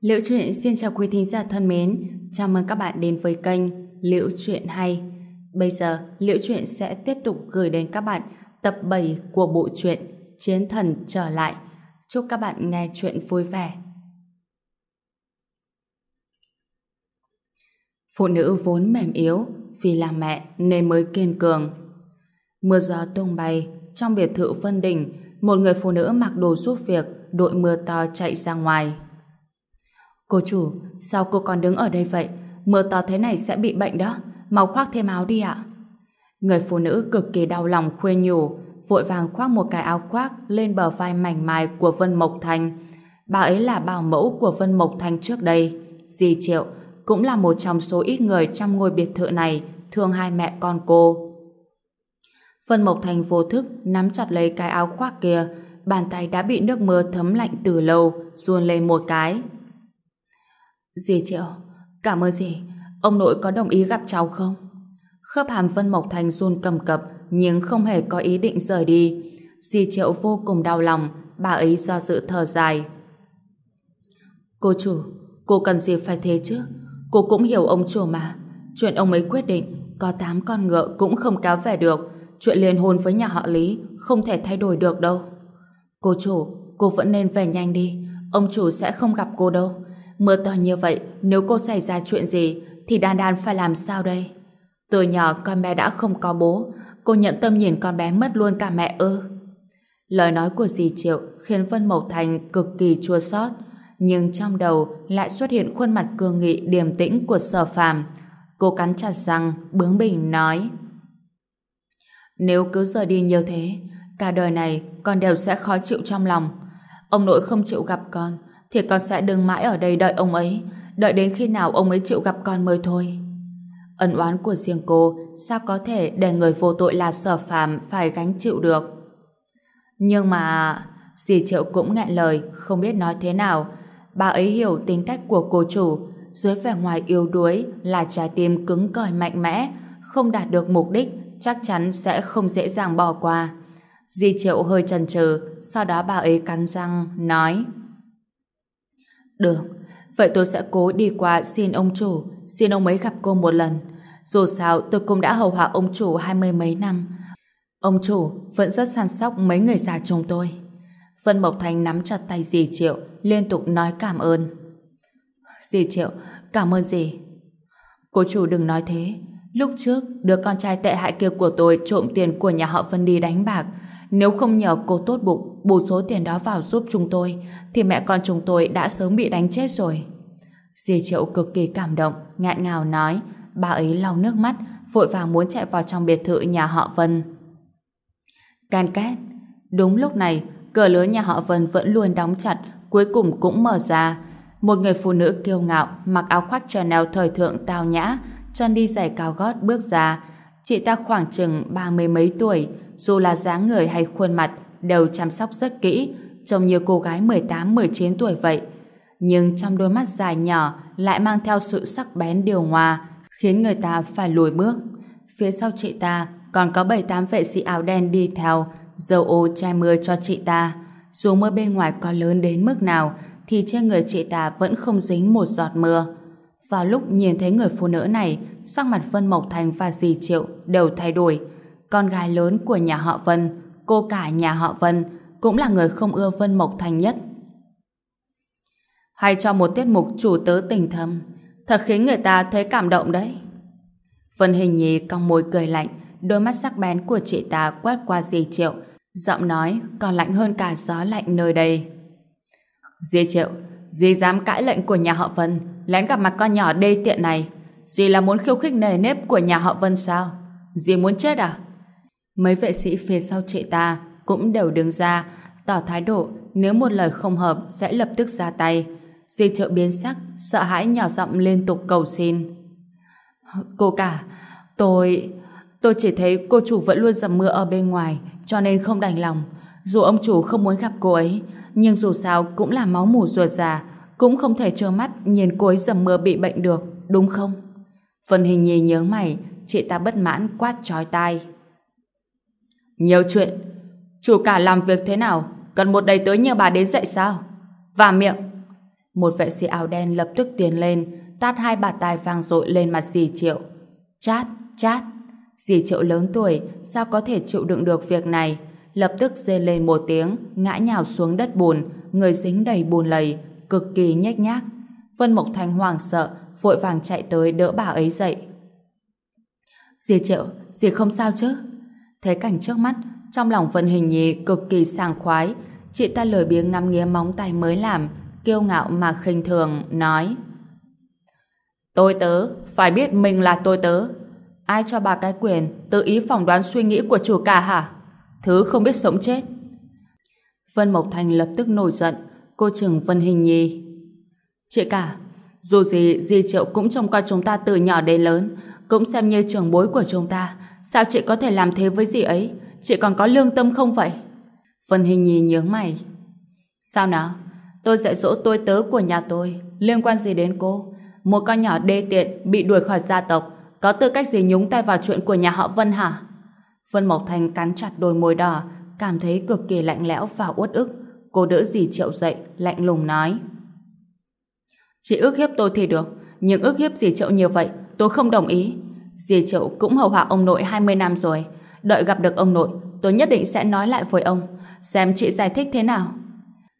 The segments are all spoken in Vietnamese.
Liễu truyện xin chào quý thính giả thân mến, chào mừng các bạn đến với kênh Liễu truyện hay. Bây giờ, Liễu truyện sẽ tiếp tục gửi đến các bạn tập 7 của bộ truyện Chiến thần trở lại. Chúc các bạn nghe truyện vui vẻ. Phụ nữ vốn mềm yếu, vì là mẹ nên mới kiên cường. Mưa gió tung bay, trong biệt thự Vân Đình, một người phụ nữ mặc đồ giúp việc, đội mưa to chạy ra ngoài. Cô chủ, sao cô còn đứng ở đây vậy? Mưa to thế này sẽ bị bệnh đó. Mau khoác thêm áo đi ạ. Người phụ nữ cực kỳ đau lòng khuyên nhủ, vội vàng khoác một cái áo khoác lên bờ vai mảnh mai của Vân Mộc Thành. Bà ấy là bảo mẫu của Vân Mộc Thành trước đây. Dì Triệu cũng là một trong số ít người trong ngôi biệt thự này thương hai mẹ con cô. Vân Mộc Thành vô thức nắm chặt lấy cái áo khoác kia, bàn tay đã bị nước mưa thấm lạnh từ lâu, ruồn lên một cái. Dì Triệu, cảm ơn dì. Ông nội có đồng ý gặp cháu không? Khớp hàm Vân Mộc Thành run cầm cập nhưng không hề có ý định rời đi. Dì Triệu vô cùng đau lòng, bà ấy do dự thở dài. Cô chủ, cô cần gì phải thế chứ? Cô cũng hiểu ông chủ mà. Chuyện ông ấy quyết định, có tám con ngựa cũng không kéo về được. Chuyện liên hôn với nhà họ Lý không thể thay đổi được đâu. Cô chủ, cô vẫn nên về nhanh đi. Ông chủ sẽ không gặp cô đâu. Mưa to như vậy, nếu cô xảy ra chuyện gì, thì đan đan phải làm sao đây? Từ nhỏ con bé đã không có bố, cô nhận tâm nhìn con bé mất luôn cả mẹ ư. Lời nói của dì Triệu khiến Vân Mộc Thành cực kỳ chua xót, nhưng trong đầu lại xuất hiện khuôn mặt cương nghị điềm tĩnh của sở phàm. Cô cắn chặt răng, bướng bỉnh nói Nếu cứ rời đi như thế, cả đời này con đều sẽ khó chịu trong lòng. Ông nội không chịu gặp con, thì con sẽ đừng mãi ở đây đợi ông ấy, đợi đến khi nào ông ấy chịu gặp con mới thôi. Ân oán của riêng cô sao có thể để người vô tội là sở phàm phải gánh chịu được. Nhưng mà... Dì Triệu cũng nghẹn lời, không biết nói thế nào. Bà ấy hiểu tính cách của cô chủ, dưới vẻ ngoài yếu đuối là trái tim cứng cỏi mạnh mẽ, không đạt được mục đích, chắc chắn sẽ không dễ dàng bỏ qua. Di Triệu hơi chần chừ, sau đó bà ấy cắn răng, nói được, vậy tôi sẽ cố đi qua xin ông chủ, xin ông ấy gặp cô một lần. Dù sao tôi cũng đã hầu hạ ông chủ hai mươi mấy năm. Ông chủ vẫn rất săn sóc mấy người già chúng tôi. Vân Mộc Thành nắm chặt tay dì Triệu, liên tục nói cảm ơn. Dì Triệu, cảm ơn dì. Cô chủ đừng nói thế. Lúc trước, đứa con trai tệ hại kia của tôi trộm tiền của nhà họ Vân đi đánh bạc. Nếu không nhờ cô tốt bụng bù số tiền đó vào giúp chúng tôi, thì mẹ con chúng tôi đã sớm bị đánh chết rồi. Dì Triệu cực kỳ cảm động, ngạn ngào nói, bà ấy lau nước mắt, vội vàng muốn chạy vào trong biệt thự nhà họ Vân. Can két. Đúng lúc này, cửa lớn nhà họ Vân vẫn luôn đóng chặt, cuối cùng cũng mở ra. Một người phụ nữ kiêu ngạo, mặc áo khoác Chanel thời thượng tao nhã, chân đi giày cao gót bước ra. Chị ta khoảng chừng ba mươi mấy tuổi, dù là dáng người hay khuôn mặt đều chăm sóc rất kỹ, trông như cô gái 18-19 tuổi vậy. Nhưng trong đôi mắt dài nhỏ lại mang theo sự sắc bén điều hòa, khiến người ta phải lùi bước. Phía sau chị ta còn có 7-8 vệ sĩ áo đen đi theo, dầu ô che mưa cho chị ta. Dù mưa bên ngoài có lớn đến mức nào, thì trên người chị ta vẫn không dính một giọt mưa. Vào lúc nhìn thấy người phụ nữ này, sắc mặt Vân Mộc Thành và dì Triệu đều thay đổi. Con gái lớn của nhà họ Vân, cô cả nhà họ Vân, cũng là người không ưa Vân Mộc Thành nhất. Hay cho một tiết mục chủ tớ tình thâm, thật khiến người ta thấy cảm động đấy. Vân Hình Nhi cong môi cười lạnh, đôi mắt sắc bén của chị ta quét qua dì Triệu, giọng nói còn lạnh hơn cả gió lạnh nơi đây. Dì Triệu, dì dám cãi lệnh của nhà họ Vân, lén gặp mặt con nhỏ đê tiện này. Dì là muốn khiêu khích nề nếp của nhà họ Vân sao? Dì muốn chết à? Mấy vệ sĩ phía sau chị ta cũng đều đứng ra, tỏ thái độ nếu một lời không hợp sẽ lập tức ra tay. Di trợ biến sắc, sợ hãi nhỏ giọng liên tục cầu xin. Cô cả, tôi... Tôi chỉ thấy cô chủ vẫn luôn dầm mưa ở bên ngoài, cho nên không đành lòng. Dù ông chủ không muốn gặp cô ấy, nhưng dù sao cũng là máu mủ ruột già, cũng không thể trơ mắt nhìn cô ấy dầm mưa bị bệnh được, đúng không? phần Hình nhì nhớ mày, chị ta bất mãn quát trói tai. Nhiều chuyện. Chủ cả làm việc thế nào? Cần một đầy tớ như bà đến dậy sao? Và miệng. Một vệ sĩ áo đen lập tức tiến lên, tát hai bà tai vang dội lên mặt dì Triệu. Chát, chát. Dì Triệu lớn tuổi, sao có thể chịu đựng được việc này? Lập tức dê lên một tiếng, ngã nhào xuống đất bùn, người dính đầy bùn lầy, cực kỳ nhếch nhác. Vân Mộc Thành hoảng sợ, vội vàng chạy tới đỡ bà ấy dậy. Dì Triệu, dì không sao chứ? Thấy cảnh trước mắt, trong lòng Vân Hình Nhi cực kỳ sảng khoái. Chị ta lười biếng ngắm nghía móng tay mới làm, kiêu ngạo mà khinh thường, nói Tôi tớ, phải biết mình là tôi tớ. Ai cho bà cái quyền tự ý phỏng đoán suy nghĩ của chủ cả hả? Thứ không biết sống chết. Vân Mộc Thành lập tức nổi giận, cô trưởng Vân Hình Nhi. Chị cả, dù gì Di Triệu cũng trông coi chúng ta từ nhỏ đến lớn, cũng xem như trưởng bối của chúng ta. Sao chị có thể làm thế với dì ấy? Chị còn có lương tâm không vậy? Vân Hình Nhi nhướng mày. Sao nào? Tôi dạy dỗ tôi tớ của nhà tôi. Liên quan gì đến cô? Một con nhỏ đê tiện bị đuổi khỏi gia tộc. Có tư cách gì nhúng tay vào chuyện của nhà họ Vân hả? Vân Mộc Thành cắn chặt đôi môi đỏ, cảm thấy cực kỳ lạnh lẽo và uất ức. Cô đỡ dì Triệu dậy, lạnh lùng nói. Chị ước hiếp tôi thì được, nhưng ước hiếp dì Triệu nhiều vậy, tôi không đồng ý. Dì Triệu cũng hầu hạ ông nội 20 năm rồi. Đợi gặp được ông nội, tôi nhất định sẽ nói lại với ông, xem chị giải thích thế nào.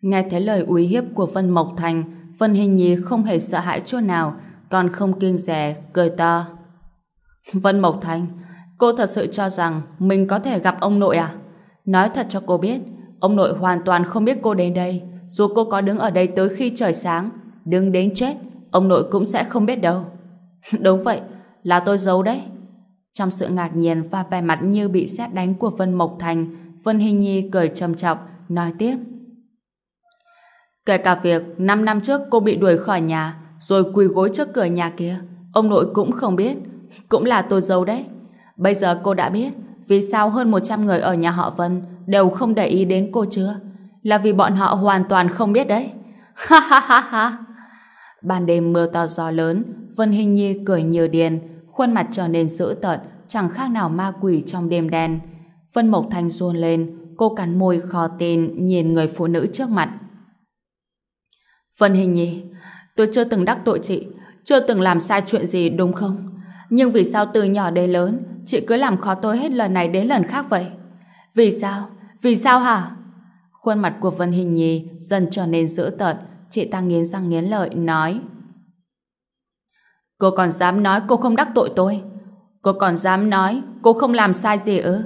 Nghe thấy lời uy hiếp của Vân Mộc Thành, Vân Hình Nhi không hề sợ hãi chút nào, còn không kiêng rè, cười to. Vân Mộc Thành, cô thật sự cho rằng mình có thể gặp ông nội à? Nói thật cho cô biết, ông nội hoàn toàn không biết cô đến đây. Dù cô có đứng ở đây tới khi trời sáng, đứng đến chết, ông nội cũng sẽ không biết đâu. Đúng vậy, là tôi giấu đấy. Trong sự ngạc nhiên và vẻ mặt như bị xét đánh của Vân Mộc Thành, Vân Hình Nhi cười trầm trọng, nói tiếp. Kể cả việc 5 năm trước cô bị đuổi khỏi nhà, rồi quỳ gối trước cửa nhà kia, ông nội cũng không biết, cũng là tôi giấu đấy. Bây giờ cô đã biết vì sao hơn 100 người ở nhà họ Vân đều không để ý đến cô chưa? Là vì bọn họ hoàn toàn không biết đấy. Ha ha ha ha! Ban đêm mưa to gió lớn, Vân Hình Nhi cười như điên, khuôn mặt trở nên dữ tợn, chẳng khác nào ma quỷ trong đêm đen. Vân Mộc Thanh run lên, cô cắn môi khó tin nhìn người phụ nữ trước mặt. Vân Hình Nhi, tôi chưa từng đắc tội chị, chưa từng làm sai chuyện gì đúng không? Nhưng vì sao từ nhỏ đến lớn, chị cứ làm khó tôi hết lần này đến lần khác vậy? Vì sao? Vì sao hả? Khuôn mặt của Vân Hình Nhi dần trở nên dữ tợn, chị ta nghiến răng nghiến lợi, nói Cô còn dám nói cô không đắc tội tôi? Cô còn dám nói cô không làm sai gì ư?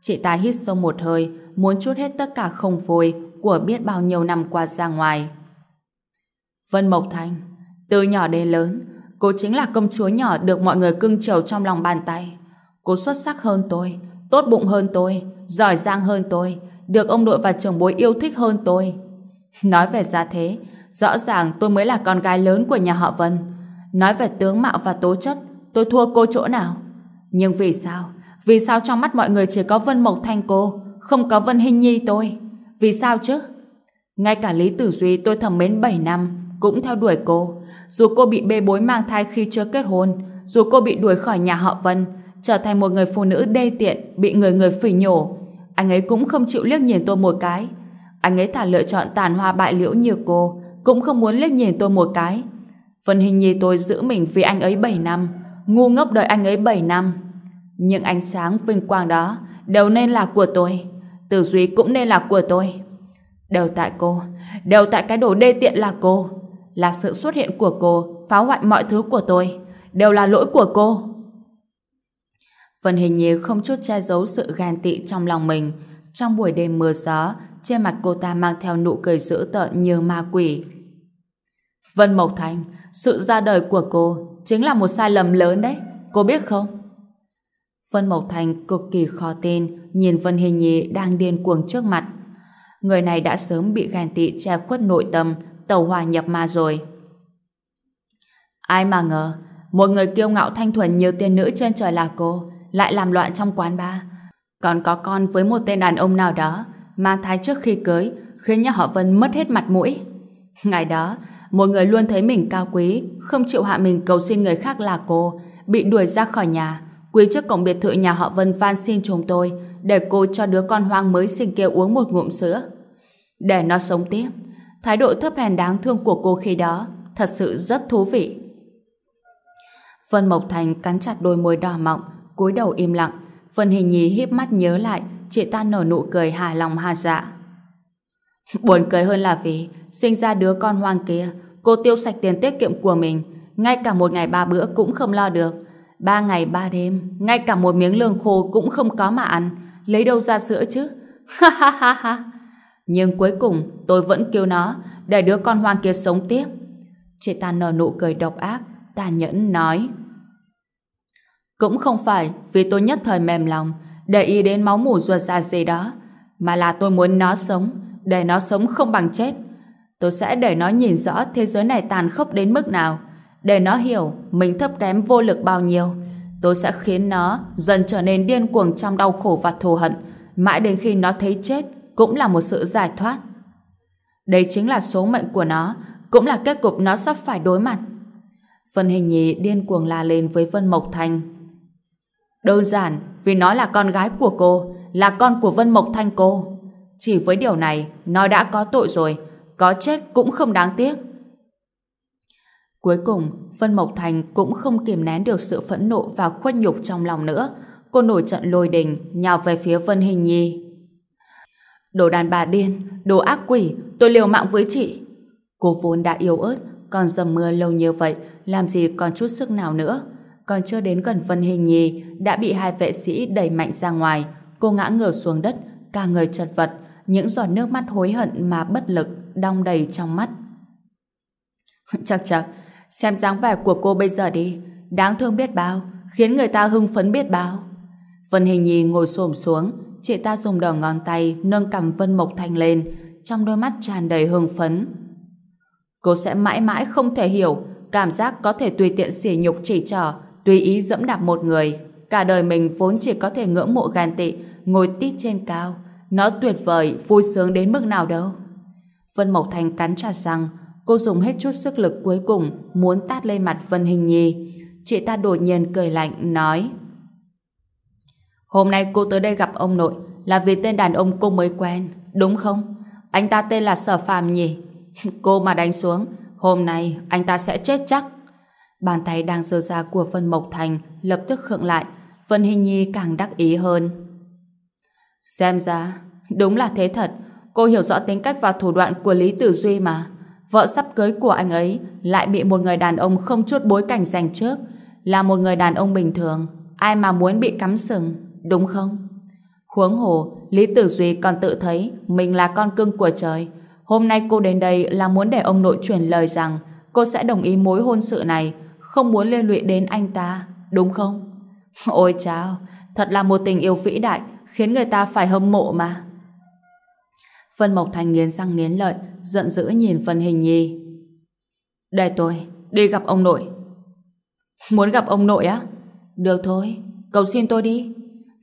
Chị ta hít sâu một hơi, muốn chút hết tất cả không vui của biết bao nhiêu năm qua ra ngoài. Vân Mộc Thành, từ nhỏ đến lớn, cô chính là công chúa nhỏ được mọi người cưng chiều trong lòng bàn tay. Cô xuất sắc hơn tôi, tốt bụng hơn tôi, giỏi giang hơn tôi, được ông nội và trưởng bối yêu thích hơn tôi. Nói về gia thế, rõ ràng tôi mới là con gái lớn của nhà họ Vân. Nói về tướng mạo và tố chất, tôi thua cô chỗ nào? Nhưng vì sao? Vì sao trong mắt mọi người chỉ có Vân Mộc Thanh cô, không có Vân Hinh Nhi tôi? Vì sao chứ? Ngay cả Lý Tử Duy tôi thầm mến 7 năm, cũng theo đuổi cô. Dù cô bị bê bối mang thai khi chưa kết hôn, dù cô bị đuổi khỏi nhà họ Vân, trở thành một người phụ nữ đê tiện, bị người người phỉ nhổ, anh ấy cũng không chịu liếc nhìn tôi một cái. Anh ấy thả lựa chọn tàn hoa bại liễu như cô, cũng không muốn liếc nhìn tôi một cái. Phần hình như tôi giữ mình vì anh ấy 7 năm, ngu ngốc đợi anh ấy 7 năm. Nhưng ánh sáng vinh quang đó đều nên là của tôi. Tử duy cũng nên là của tôi. Đều tại cô, đều tại cái đồ đê tiện là cô là sự xuất hiện của cô phá hoại mọi thứ của tôi. Đều là lỗi của cô. Phần Hình Nhi không chút che giấu sự ghen tị trong lòng mình. Trong buổi đêm mưa gió, trên mặt cô ta mang theo nụ cười dữ tợn như ma quỷ. Vân Mộc Thành, sự ra đời của cô chính là một sai lầm lớn đấy. Cô biết không? Vân Mộc Thành cực kỳ khó tin nhìn Vân Hình Nhi đang điên cuồng trước mặt. Người này đã sớm bị ghen tị che khuất nội tâm tàu hòa nhập ma rồi. Ai mà ngờ, một người kiêu ngạo thanh thuần như tiên nữ trên trời là cô, lại làm loạn trong quán bar. Còn có con với một tên đàn ông nào đó, mang thai trước khi cưới, khiến nhà họ Vân mất hết mặt mũi. Ngày đó, một người luôn thấy mình cao quý, không chịu hạ mình cầu xin người khác là cô, bị đuổi ra khỏi nhà, quỳ trước cổng biệt thự nhà họ Vân van xin chúng tôi, để cô cho đứa con hoang mới sinh kia uống một ngụm sữa. Để nó sống tiếp, Thái độ thấp hèn đáng thương của cô khi đó thật sự rất thú vị. Vân Mộc Thành cắn chặt đôi môi đỏ mọng, cúi đầu im lặng. Vân Hình Nhi híp mắt nhớ lại, chị ta nở nụ cười hài lòng hà dạ. Buồn cười hơn là vì sinh ra đứa con hoang kia, cô tiêu sạch tiền tiết kiệm của mình, ngay cả một ngày ba bữa cũng không lo được. Ba ngày ba đêm, ngay cả một miếng lương khô cũng không có mà ăn, lấy đâu ra sữa chứ? Ha ha ha ha! Nhưng cuối cùng tôi vẫn kêu nó để đứa con hoang kia sống tiếp. Chị ta nở nụ cười độc ác, tàn nhẫn nói. Cũng không phải vì tôi nhất thời mềm lòng để ý đến máu mủ ruột dạ già gì đó, mà là tôi muốn nó sống, để nó sống không bằng chết. Tôi sẽ để nó nhìn rõ thế giới này tàn khốc đến mức nào, để nó hiểu mình thấp kém vô lực bao nhiêu. Tôi sẽ khiến nó dần trở nên điên cuồng trong đau khổ và thù hận, mãi đến khi nó thấy chết cũng là một sự giải thoát. Đây chính là số mệnh của nó, cũng là kết cục nó sắp phải đối mặt. Vân Hình Nhi điên cuồng la lên với Vân Mộc Thành. Đơn giản, vì nó là con gái của cô, là con của Vân Mộc Thanh cô. Chỉ với điều này, nó đã có tội rồi, có chết cũng không đáng tiếc. Cuối cùng, Vân Mộc Thành cũng không kiềm nén được sự phẫn nộ và khuất nhục trong lòng nữa. Cô nổi trận lôi đình, nhào về phía Vân Hình Nhi. Đồ đàn bà điên, đồ ác quỷ, tôi liều mạng với chị. Cô vốn đã yếu ớt, còn dầm mưa lâu như vậy, làm gì còn chút sức nào nữa. Còn chưa đến gần Vân Hình Nhi, đã bị hai vệ sĩ đẩy mạnh ra ngoài. Cô ngã ngửa xuống đất, cả người chật vật, những giọt nước mắt hối hận mà bất lực, đong đầy trong mắt. Chắc chắc, xem dáng vẻ của cô bây giờ đi, đáng thương biết bao, khiến người ta hưng phấn biết bao. Vân Hình Nhi ngồi xổm xuống, chị ta dùng đầu ngón tay nâng cầm Vân Mộc Thanh lên, trong đôi mắt tràn đầy hưng phấn. Cô sẽ mãi mãi không thể hiểu cảm giác có thể tùy tiện xỉ nhục chỉ trỏ, tùy ý dẫm đạp một người. Cả đời mình vốn chỉ có thể ngưỡng mộ gàn tị, ngồi tít trên cao. Nó tuyệt vời, vui sướng đến mức nào đâu. Vân Mộc thành cắn chặt răng, cô dùng hết chút sức lực cuối cùng muốn tát lên mặt Vân Hình Nhi. Chị ta đột nhiên cười lạnh, nói Hôm nay cô tới đây gặp ông nội là vì tên đàn ông cô mới quen, đúng không? Anh ta tên là Sở phàm nhỉ? cô mà đánh xuống, hôm nay anh ta sẽ chết chắc. Bàn tay đang giơ ra của Vân Mộc Thành lập tức khựng lại, Vân Hình Nhi càng đắc ý hơn. Xem ra, đúng là thế thật, cô hiểu rõ tính cách và thủ đoạn của Lý Tử Duy mà. Vợ sắp cưới của anh ấy lại bị một người đàn ông không chút bối cảnh giành trước, là một người đàn ông bình thường, ai mà muốn bị cắm sừng, đúng không? Huống hồ, Lý Tử Duy còn tự thấy mình là con cưng của trời. Hôm nay cô đến đây là muốn để ông nội truyền lời rằng cô sẽ đồng ý mối hôn sự này, không muốn liên lụy đến anh ta, đúng không? Ôi chao, thật là một tình yêu vĩ đại, khiến người ta phải hâm mộ mà. Vân Mộc Thành nghiến răng nghiến lợi, giận dữ nhìn Vân Hình Nhi. Để tôi, đi gặp ông nội. Muốn gặp ông nội á? Được thôi, cầu xin tôi đi.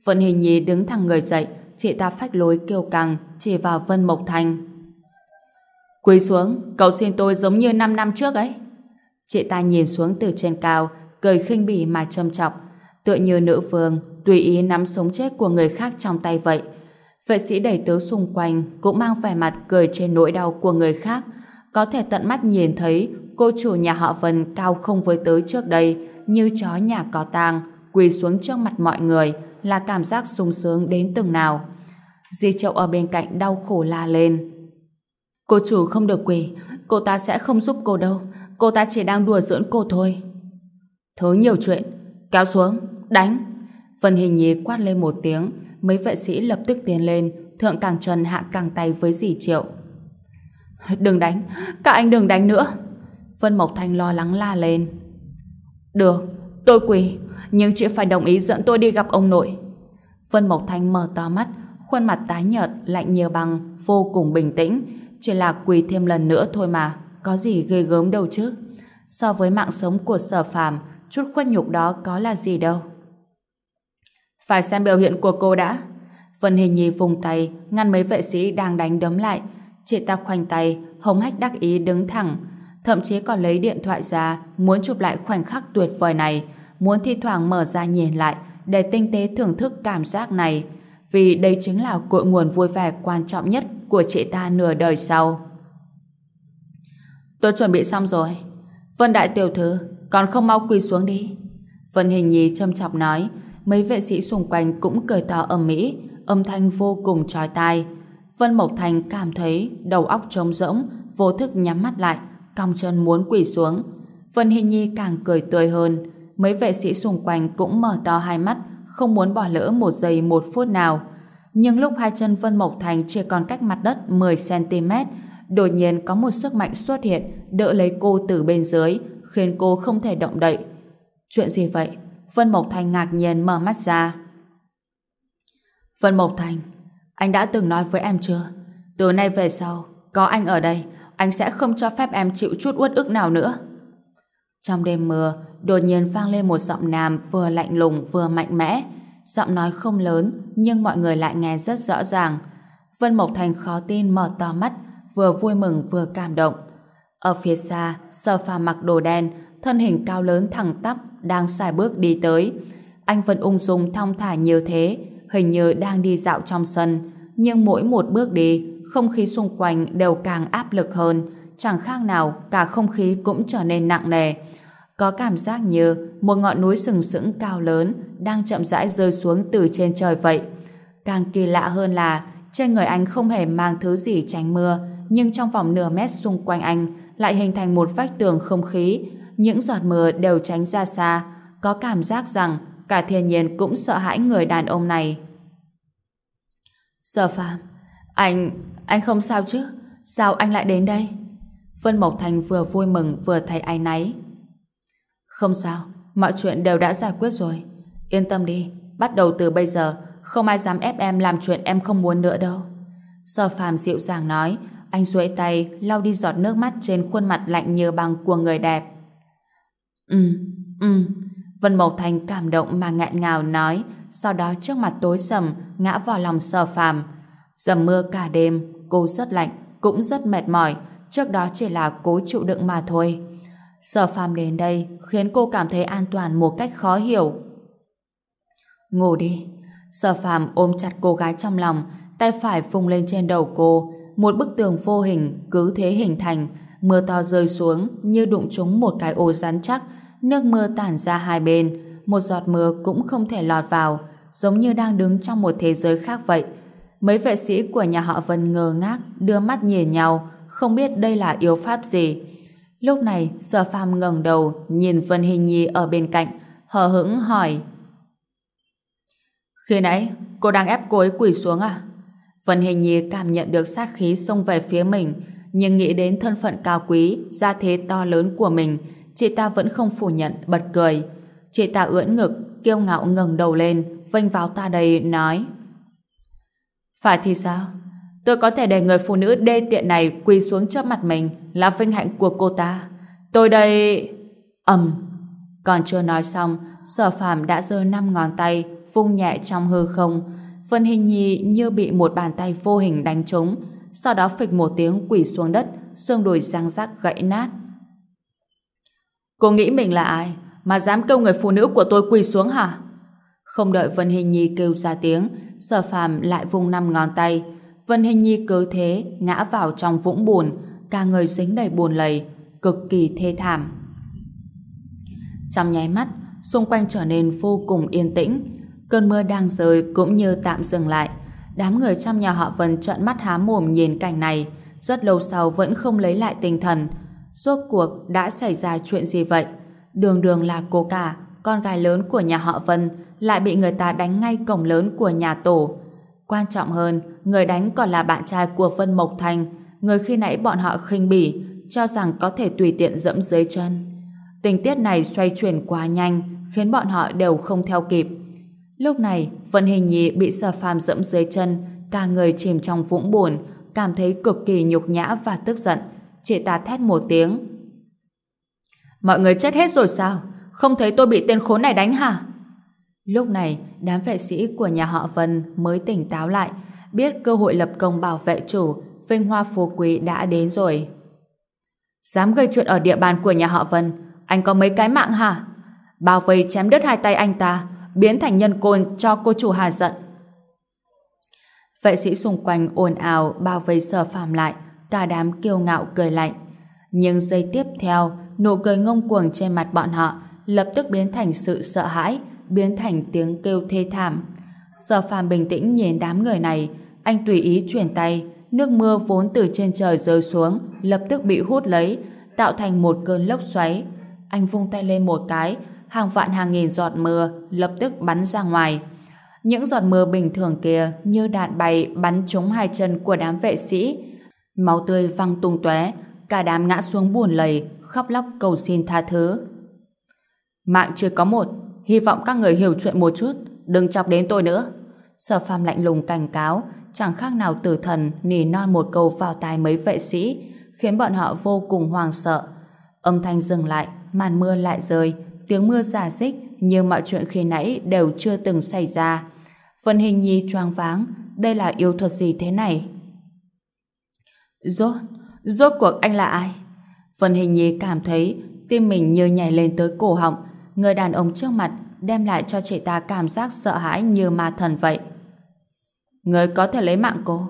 Vân Hình Nhi đứng thẳng người dậy, chị ta phách lối kêu càng, chỉ vào Vân Mộc Thành. Quỳ xuống, cầu xin tôi giống như 5 năm trước ấy. Chị ta nhìn xuống từ trên cao, cười khinh bỉ mà châm chọc, tựa như nữ vương, tùy ý nắm sống chết của người khác trong tay vậy. Vệ sĩ đầy tớ xung quanh cũng mang vẻ mặt cười trên nỗi đau của người khác, có thể tận mắt nhìn thấy cô chủ nhà họ Vân cao không với tớ trước đây, như chó nhà có tang, quỳ xuống trước mặt mọi người, là cảm giác sung sướng đến từng nào. Di Triệu ở bên cạnh đau khổ la lên. Cô chủ không được quỳ, cô ta sẽ không giúp cô đâu, cô ta chỉ đang đùa giỡn cô thôi. Thứ nhiều chuyện, kéo xuống, đánh. Vân Hình Nhi quát lên một tiếng, mấy vệ sĩ lập tức tiến lên, thượng càng trần hạ càng tay với dì Triệu. Đừng đánh, các anh đừng đánh nữa. Vân Mộc Thanh lo lắng la lên. Được, tôi quỳ, nhưng chị phải đồng ý dẫn tôi đi gặp ông nội. Vân Mộc Thanh mở to mắt, khuôn mặt tái nhợt, lạnh như băng, vô cùng bình tĩnh. Chỉ là quỳ thêm lần nữa thôi mà, có gì ghê gớm đâu chứ. So với mạng sống của sở phàm, chút khuất nhục đó có là gì đâu. Phải xem biểu hiện của cô đã. Vân Hình Nhi vùng tay, ngăn mấy vệ sĩ đang đánh đấm lại. Chị ta khoanh tay, hống hách đắc ý đứng thẳng. Thậm chí còn lấy điện thoại ra, muốn chụp lại khoảnh khắc tuyệt vời này, muốn thi thoảng mở ra nhìn lại để tinh tế thưởng thức cảm giác này. Vì đây chính là cội nguồn vui vẻ quan trọng nhất của chị ta nửa đời sau. Tôi chuẩn bị xong rồi. Vân Đại Tiểu Thư, còn không mau quỳ xuống đi. Vân Hình Nhi châm chọc nói, mấy vệ sĩ xung quanh cũng cười to ầm mỹ, âm thanh vô cùng trói tai. Vân Mộc Thành cảm thấy đầu óc trống rỗng, vô thức nhắm mắt lại, cong chân muốn quỳ xuống. Vân Hình Nhi càng cười tươi hơn, mấy vệ sĩ xung quanh cũng mở to hai mắt, không muốn bỏ lỡ một giây một phút nào. Nhưng lúc hai chân Vân Mộc Thành chỉ còn cách mặt đất 10cm, đột nhiên có một sức mạnh xuất hiện, đỡ lấy cô từ bên dưới, khiến cô không thể động đậy. Chuyện gì vậy? Vân Mộc Thành ngạc nhiên mở mắt ra. Vân Mộc Thành, anh đã từng nói với em chưa? Từ nay về sau, có anh ở đây, anh sẽ không cho phép em chịu chút uất ức nào nữa. Trong đêm mưa, đột nhiên vang lên một giọng nam vừa lạnh lùng vừa mạnh mẽ. Giọng nói không lớn, nhưng mọi người lại nghe rất rõ ràng. Vân Mộc Thành khó tin mở to mắt, vừa vui mừng vừa cảm động. Ở phía xa, Sở Phàm mặc đồ đen, thân hình cao lớn thẳng tắp, đang xài bước đi tới. Anh vẫn ung dung thong thả như thế, hình như đang đi dạo trong sân. Nhưng mỗi một bước đi, không khí xung quanh đều càng áp lực hơn, chẳng khác nào cả không khí cũng trở nên nặng nề. Có cảm giác như một ngọn núi sừng sững cao lớn đang chậm rãi rơi xuống từ trên trời vậy. Càng kỳ lạ hơn là trên người anh không hề mang thứ gì tránh mưa, nhưng trong vòng nửa mét xung quanh anh lại hình thành một vách tường không khí. Những giọt mưa đều tránh ra xa, có cảm giác rằng cả thiên nhiên cũng sợ hãi người đàn ông này. Sở Phạm, anh, anh không sao chứ? Sao anh lại đến đây? Vân Mộc Thành vừa vui mừng vừa thấy áy náy. Không sao, mọi chuyện đều đã giải quyết rồi. Yên tâm đi, bắt đầu từ bây giờ, không ai dám ép em làm chuyện em không muốn nữa đâu. Sở phàm dịu dàng nói, anh duỗi tay lau đi giọt nước mắt trên khuôn mặt lạnh như băng của người đẹp. Ừ, ừ. Vân Mộc Thành cảm động mà ngẹn ngào nói, sau đó trước mặt tối sầm ngã vào lòng Sở Phàm. Dầm mưa cả đêm, cô rất lạnh, cũng rất mệt mỏi, trước đó chỉ là cố chịu đựng mà thôi. Sở Phàm đến đây khiến cô cảm thấy an toàn một cách khó hiểu. Ngủ đi. Sở Phàm ôm chặt cô gái trong lòng, tay phải phùng lên trên đầu cô, một bức tường vô hình cứ thế hình thành, mưa to rơi xuống như đụng trúng một cái ô rắn chắc, nước mưa tản ra hai bên, một giọt mưa cũng không thể lọt vào, giống như đang đứng trong một thế giới khác vậy. Mấy vệ sĩ của nhà họ Vân ngơ ngác, đưa mắt nhìn nhau, không biết đây là yếu pháp gì. Lúc này, Sở Phàm ngẩng đầu, nhìn Vân Hình Nhi ở bên cạnh, hờ hững hỏi. Khi nãy, cô đang ép cô ấy quỳ xuống à? Vân Hình Nhi cảm nhận được sát khí xông về phía mình, nhưng nghĩ đến thân phận cao quý, gia thế to lớn của mình, chị ta vẫn không phủ nhận, bật cười. Chị ta ưỡn ngực, kiêu ngạo ngẩng đầu lên, vênh vào ta đầy, nói Phải thì sao? Tôi có thể để người phụ nữ đê tiện này quỳ xuống trước mặt mình là vinh hạnh của cô ta. Tôi đây... ầm Còn chưa nói xong, sở phàm đã giơ năm ngón tay, vung nhẹ trong hư không, Vân Hình Nhi như bị một bàn tay vô hình đánh trúng, sau đó phịch một tiếng quỳ xuống đất, xương đùi răng rắc gãy nát. Cô nghĩ mình là ai mà dám kêu người phụ nữ của tôi quỳ xuống hả? Không đợi Vân Hình Nhi kêu ra tiếng, Sở Phàm lại vung năm ngón tay. Vân Hình Nhi cứ thế ngã vào trong vũng bùn, cả người dính đầy bùn lầy, cực kỳ thê thảm. Trong nháy mắt, xung quanh trở nên vô cùng yên tĩnh, Cơn mưa đang rơi cũng như tạm dừng lại. Đám người trong nhà họ Vân trợn mắt há mồm nhìn cảnh này, rất lâu sau vẫn không lấy lại tinh thần. Rốt cuộc đã xảy ra chuyện gì vậy? Đường đường là cô cả, con gái lớn của nhà họ Vân, lại bị người ta đánh ngay cổng lớn của nhà tổ. Quan trọng hơn, người đánh còn là bạn trai của Vân Mộc Thành, người khi nãy bọn họ khinh bỉ, cho rằng có thể tùy tiện dẫm dưới chân. Tình tiết này xoay chuyển quá nhanh, khiến bọn họ đều không theo kịp. Lúc này, Vân Hình Nhi bị Sở Phàm dẫm dưới chân, cả người chìm trong vũng buồn, cảm thấy cực kỳ nhục nhã và tức giận. Chị ta thét một tiếng. Mọi người chết hết rồi sao? Không thấy tôi bị tên khốn này đánh hả? Lúc này, đám vệ sĩ của nhà họ Vân mới tỉnh táo lại, biết cơ hội lập công bảo vệ chủ, vinh hoa phú quý đã đến rồi. Dám gây chuyện ở địa bàn của nhà họ Vân, anh có mấy cái mạng hả? Bao vây chém đứt hai tay anh ta, biến thành nhân côn cho cô chủ hà giận. Vệ sĩ xung quanh ồn ào bao vây sở phàm lại, cả đám kiêu ngạo cười lạnh. Nhưng giây tiếp theo, nụ cười ngông cuồng trên mặt bọn họ lập tức biến thành sự sợ hãi, biến thành tiếng kêu thê thảm. Sở phàm bình tĩnh nhìn đám người này, anh tùy ý chuyển tay, nước mưa vốn từ trên trời rơi xuống, lập tức bị hút lấy, tạo thành một cơn lốc xoáy. Anh vung tay lên một cái, hàng vạn hàng nghìn giọt mưa lập tức bắn ra ngoài. Những giọt mưa bình thường kia như đạn bay bắn trúng hai chân của đám vệ sĩ. Máu tươi văng tung tóe, cả đám ngã xuống buồn lầy, khóc lóc cầu xin tha thứ. Mạng chưa có một, hy vọng các người hiểu chuyện một chút, đừng chọc đến tôi nữa. Sở phàm lạnh lùng cảnh cáo, chẳng khác nào tử thần nỉ non một câu vào tai mấy vệ sĩ, khiến bọn họ vô cùng hoàng sợ. Âm thanh dừng lại, màn mưa lại rơi, tiếng mưa giả dích như mọi chuyện khi nãy đều chưa từng xảy ra. Vân Hình Nhi choáng váng, đây là yêu thuật gì thế này? Rốt, rốt cuộc anh là ai? Vân Hình Nhi cảm thấy tim mình như nhảy lên tới cổ họng, người đàn ông trước mặt đem lại cho chị ta cảm giác sợ hãi như ma thần vậy. Người có thể lấy mạng cô.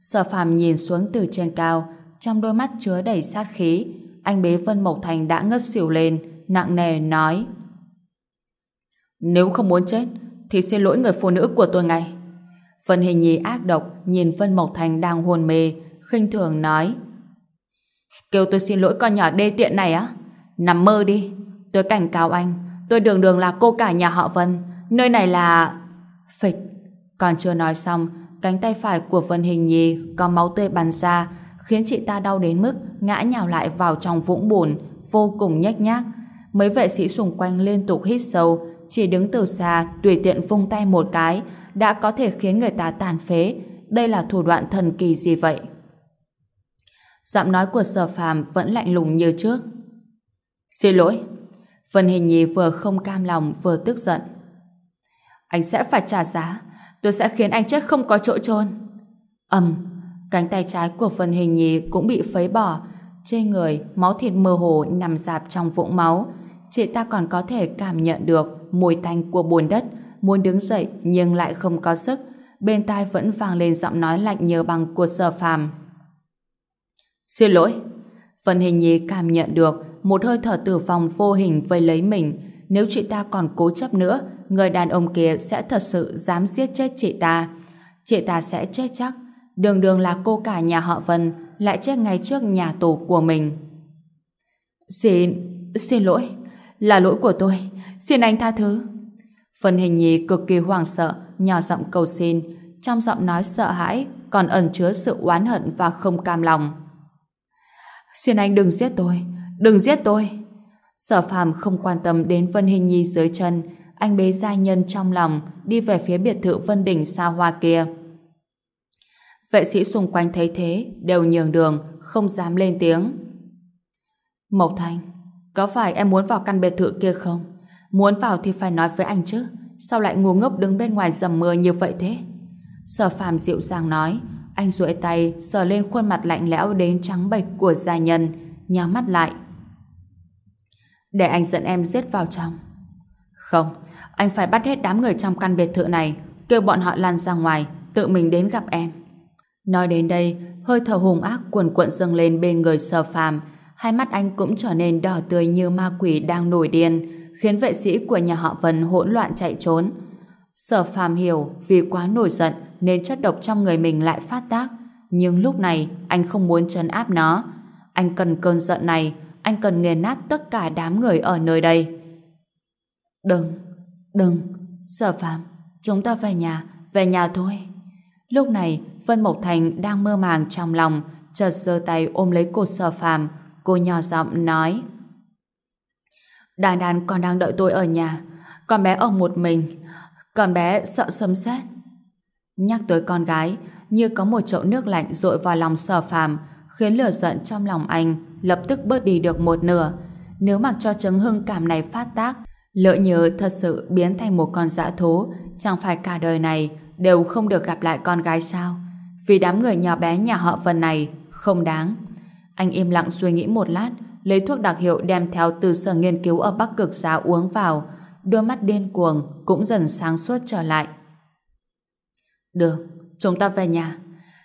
Sở phàm nhìn xuống từ trên cao, trong đôi mắt chứa đầy sát khí. Anh bế Vân Mộc Thành đã ngất xỉu lên, nặng nề nói. Nếu không muốn chết, thì xin lỗi người phụ nữ của tôi ngay. Vân Hình Nhi ác độc nhìn Vân Mộc Thành đang hôn mê, khinh thường nói. Kêu tôi xin lỗi con nhỏ đê tiện này á? Nằm mơ đi. Tôi cảnh cáo anh, tôi đường đường là cô cả nhà họ Vân. Nơi này là... Phịch. Còn chưa nói xong, cánh tay phải của Vân Hình Nhi có máu tươi bắn ra, khiến chị ta đau đến mức ngã nhào lại vào trong vũng bùn, vô cùng nhếch nhác. Mấy vệ sĩ xung quanh liên tục hít sâu, chỉ đứng từ xa, tùy tiện vung tay một cái, đã có thể khiến người ta tàn phế. Đây là thủ đoạn thần kỳ gì vậy? Giọng nói của sở phàm vẫn lạnh lùng như trước. Xin lỗi. Vân Hình Nhi vừa không cam lòng vừa tức giận. Anh sẽ phải trả giá. Tôi sẽ khiến anh chết không có chỗ chôn. ầm, cánh tay trái của Vân Hình Nhi cũng bị phấy bỏ. Trên người, máu thịt mơ hồ nằm dạp trong vũng máu. Chị ta còn có thể cảm nhận được mùi tanh của bùn đất, muốn đứng dậy nhưng lại không có sức. Bên tai vẫn vang lên giọng nói lạnh nhờ bằng của sở phàm. Xin lỗi. Vân Hình Nhi cảm nhận được một hơi thở tử vong vô hình vây lấy mình. Nếu chị ta còn cố chấp nữa, người đàn ông kia sẽ thật sự dám giết chết chị ta. Chị ta sẽ chết chắc. Đường đường là cô cả nhà họ Vân lại chết ngay trước nhà tù của mình. Xin, xin lỗi. Là lỗi của tôi. Xin anh tha thứ. Vân Hình Nhi cực kỳ hoảng sợ, nhỏ giọng cầu xin. Trong giọng nói sợ hãi còn ẩn chứa sự oán hận và không cam lòng. Xin anh đừng giết tôi, đừng giết tôi. Sở phàm không quan tâm đến Vân Hình Nhi dưới chân, anh bế gia nhân trong lòng, đi về phía biệt thự Vân Đỉnh xa hoa kia. Vệ sĩ xung quanh thấy thế, đều nhường đường, không dám lên tiếng. Mộc Thanh, có phải em muốn vào căn biệt thự kia không? Muốn vào thì phải nói với anh chứ, sao lại ngu ngốc đứng bên ngoài dầm mưa như vậy thế? Sở phàm dịu dàng nói, anh duỗi tay sờ lên khuôn mặt lạnh lẽo đến trắng bệch của gia nhân, nhắm mắt lại. Để anh dẫn em giết vào trong. Không, anh phải bắt hết đám người trong căn biệt thự này, kêu bọn họ lan ra ngoài, tự mình đến gặp em. Nói đến đây, hơi thở hùng ác cuồn cuộn dâng lên bên người Sở phàm, hai mắt anh cũng trở nên đỏ tươi như ma quỷ đang nổi điên, khiến vệ sĩ của nhà họ Vân hỗn loạn chạy trốn. Sở phàm hiểu vì quá nổi giận nên chất độc trong người mình lại phát tác. Nhưng lúc này anh không muốn trấn áp nó. Anh cần cơn giận này, anh cần nghiền nát tất cả đám người ở nơi đây. Đừng, đừng, sở phàm, chúng ta về nhà, về nhà thôi. Lúc này, Vân Mộc Thành đang mơ màng trong lòng, chợt giơ tay ôm lấy cô sở phàm, cô nhỏ giọng nói. Đàn đàn còn đang đợi tôi ở nhà, con bé ở một mình, con bé sợ sấm sét. Nhắc tới con gái, như có một chậu nước lạnh rội vào lòng sở phàm, khiến lửa giận trong lòng anh lập tức bớt đi được một nửa. Nếu mặc cho chứng hưng cảm này phát tác, lỡ nhớ thật sự biến thành một con dã thú, chẳng phải cả đời này đều không được gặp lại con gái sao? Vì đám người nhỏ bé nhà họ Vân này không đáng. Anh im lặng suy nghĩ một lát, lấy thuốc đặc hiệu đem theo từ sở nghiên cứu ở Bắc Cực Giá uống vào, đôi mắt điên cuồng cũng dần sáng suốt trở lại. Được, chúng ta về nhà.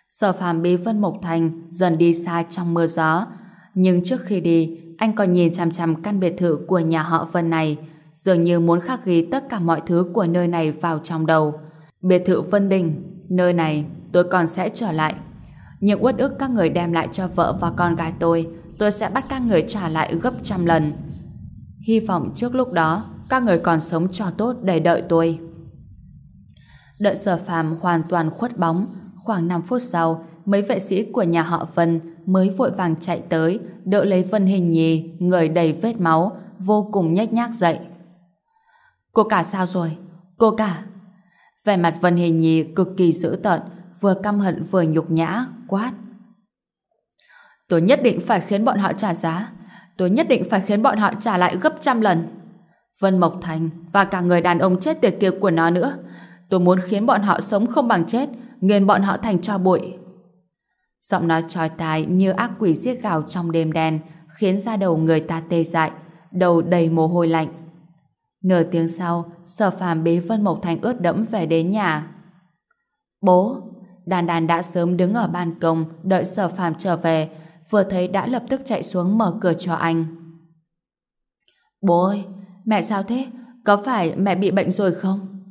Sở phàm bí Vân Mộc Thành dần đi xa trong mưa gió. Nhưng trước khi đi, anh còn nhìn chằm chằm căn biệt thự của nhà họ Vân này, dường như muốn khắc ghi tất cả mọi thứ của nơi này vào trong đầu. Biệt thự Vân Đình, nơi này tôi còn sẽ trở lại. Những uất ức các người đem lại cho vợ và con gái tôi, tôi sẽ bắt các người trả lại gấp trăm lần. Hy vọng trước lúc đó, các người còn sống cho tốt để đợi tôi. Đợi sở phàm hoàn toàn khuất bóng, khoảng 5 phút sau, mấy vệ sĩ của nhà họ Vân mới vội vàng chạy tới, đỡ lấy Vân Hình Nhi, người đầy vết máu, vô cùng nhếch nhác dậy. Cô cả sao rồi? Cô cả! Vẻ mặt Vân Hình Nhi cực kỳ dữ tợn, vừa căm hận vừa nhục nhã, quát. Tôi nhất định phải khiến bọn họ trả giá. Tôi nhất định phải khiến bọn họ trả lại gấp trăm lần. Vân Mộc Thành và cả người đàn ông chết tiệt kia của nó nữa. Tôi muốn khiến bọn họ sống không bằng chết, nghiền bọn họ thành cho bụi. Giọng nói trói tai như ác quỷ giết gào trong đêm đen, khiến da đầu người ta tê dại, đầu đầy mồ hôi lạnh. Nửa tiếng sau, sở phàm bế Vân Mộc Thành ướt đẫm về đến nhà. Bố! Đàn đàn đã sớm đứng ở ban công đợi sở phàm trở về, vừa thấy đã lập tức chạy xuống mở cửa cho anh. Bố ơi! Mẹ sao thế? Có phải mẹ bị bệnh rồi không?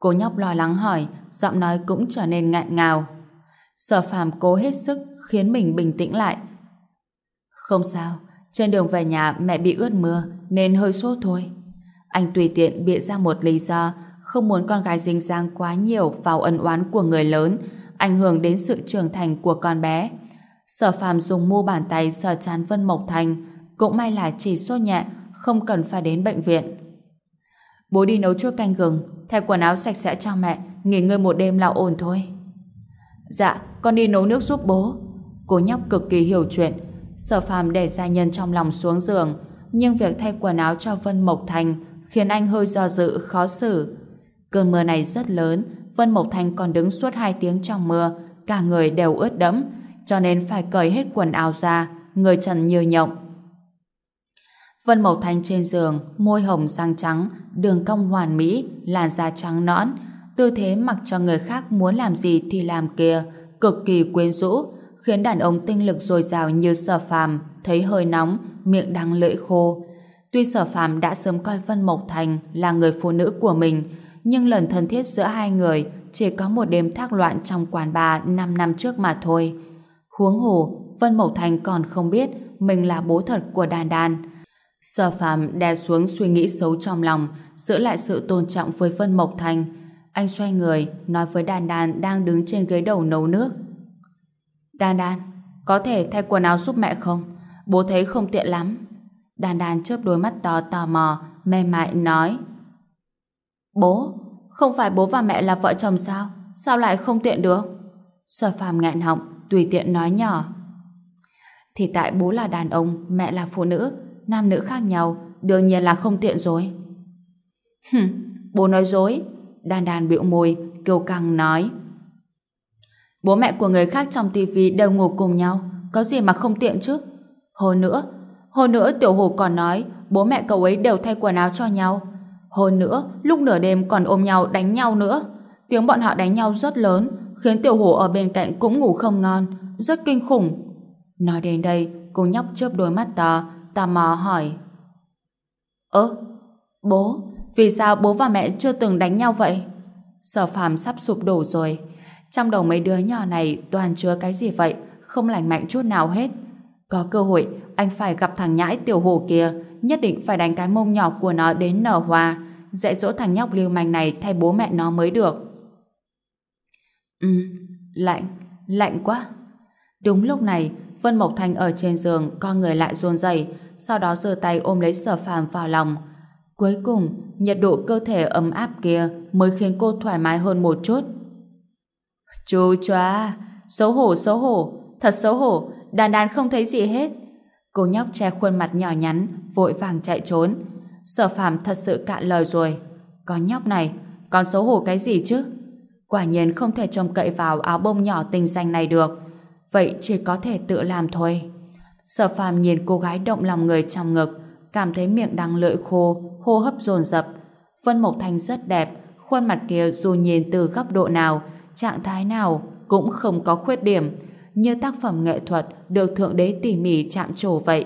Cô nhóc lo lắng hỏi, giọng nói cũng trở nên ngạn ngào. Sở phàm cố hết sức khiến mình bình tĩnh lại. Không sao, trên đường về nhà mẹ bị ướt mưa nên hơi sốt thôi. Anh tùy tiện bịa ra một lý do không muốn con gái dính dáng quá nhiều vào ân oán của người lớn ảnh hưởng đến sự trưởng thành của con bé. Sở phàm dùng mu bàn tay sờ chán Vân Mộc Thành cũng may là chỉ sốt nhẹ không cần phải đến bệnh viện. Bố đi nấu chút canh gừng thay quần áo sạch sẽ cho mẹ nghỉ ngơi một đêm là ổn thôi. Dạ, con đi nấu nước giúp bố. Cô nhóc cực kỳ hiểu chuyện. Sở phàm để gia nhân trong lòng xuống giường nhưng việc thay quần áo cho Vân Mộc Thành khiến anh hơi do dự, khó xử. Cơn mưa này rất lớn, Vân Mộc Thành còn đứng suốt hai tiếng trong mưa, cả người đều ướt đẫm, cho nên phải cởi hết quần áo ra, người trần như nhộng. Vân Mộc Thành trên giường, môi hồng sang trắng, đường cong hoàn mỹ, làn da trắng nõn, tư thế mặc cho người khác muốn làm gì thì làm kia, cực kỳ quyến rũ, khiến đàn ông tinh lực dồi dào như sở phàm, thấy hơi nóng, miệng đắng lưỡi khô. Tuy sở phàm đã sớm coi Vân Mộc Thành là người phụ nữ của mình, nhưng lần thân thiết giữa hai người chỉ có một đêm thác loạn trong quán bà 5 năm trước mà thôi. Huống hồ, Vân Mộc Thành còn không biết mình là bố thật của Đan Đan. Sở phàm đè xuống suy nghĩ xấu trong lòng, giữ lại sự tôn trọng với Vân Mộc Thành. Anh xoay người, nói với Đan Đan đang đứng trên ghế đầu nấu nước. Đan Đan, có thể thay quần áo giúp mẹ không? Bố thấy không tiện lắm. Đan Đan chớp đôi mắt to tò mò, mềm mại nói. Bố, không phải bố và mẹ là vợ chồng sao? Sao lại không tiện được? Sở phàm nghẹn họng, tùy tiện nói nhỏ. Thì tại bố là đàn ông, mẹ là phụ nữ, nam nữ khác nhau, đương nhiên là không tiện rồi. Hừm, bố nói dối. đàn đàn bĩu môi, kêu căng nói. Bố mẹ của người khác trong tivi đều ngủ cùng nhau, có gì mà không tiện chứ? Hồi nữa, hồi nữa tiểu hồ còn nói bố mẹ cậu ấy đều thay quần áo cho nhau. Hơn nữa, lúc nửa đêm còn ôm nhau đánh nhau nữa. Tiếng bọn họ đánh nhau rất lớn, khiến tiểu hổ ở bên cạnh cũng ngủ không ngon, rất kinh khủng. Nói đến đây, cô nhóc chớp đôi mắt to, tò mò hỏi. Ơ, bố, vì sao bố và mẹ chưa từng đánh nhau vậy? Sở phàm sắp sụp đổ rồi. Trong đầu mấy đứa nhỏ này toàn chứa cái gì vậy, không lành mạnh chút nào hết. Có cơ hội, anh phải gặp thằng nhãi tiểu hồ kia, nhất định phải đánh cái mông nhỏ của nó đến nở hoa, dạy dỗ thằng nhóc lưu manh này thay bố mẹ nó mới được. Ừ, lạnh, lạnh quá. Đúng lúc này, Vân Mộc Thanh ở trên giường con người lại run rẩy, sau đó giơ tay ôm lấy sở phàm vào lòng. Cuối cùng, nhiệt độ cơ thể ấm áp kia mới khiến cô thoải mái hơn một chút. Chú choa, xấu hổ xấu hổ, thật xấu hổ, đàn đàn không thấy gì hết. Cô nhóc che khuôn mặt nhỏ nhắn, vội vàng chạy trốn. Sở phàm thật sự cạn lời rồi. Con nhóc này, con xấu hổ cái gì chứ? Quả nhiên không thể trông cậy vào áo bông nhỏ tinh xanh này được. Vậy chỉ có thể tự làm thôi. Sở phàm nhìn cô gái động lòng người trong ngực, cảm thấy miệng đang lưỡi khô, hô hấp dồn dập. Vân Mộc Thanh rất đẹp, khuôn mặt kia dù nhìn từ góc độ nào, trạng thái nào cũng không có khuyết điểm, như tác phẩm nghệ thuật được Thượng Đế tỉ mỉ chạm trổ vậy.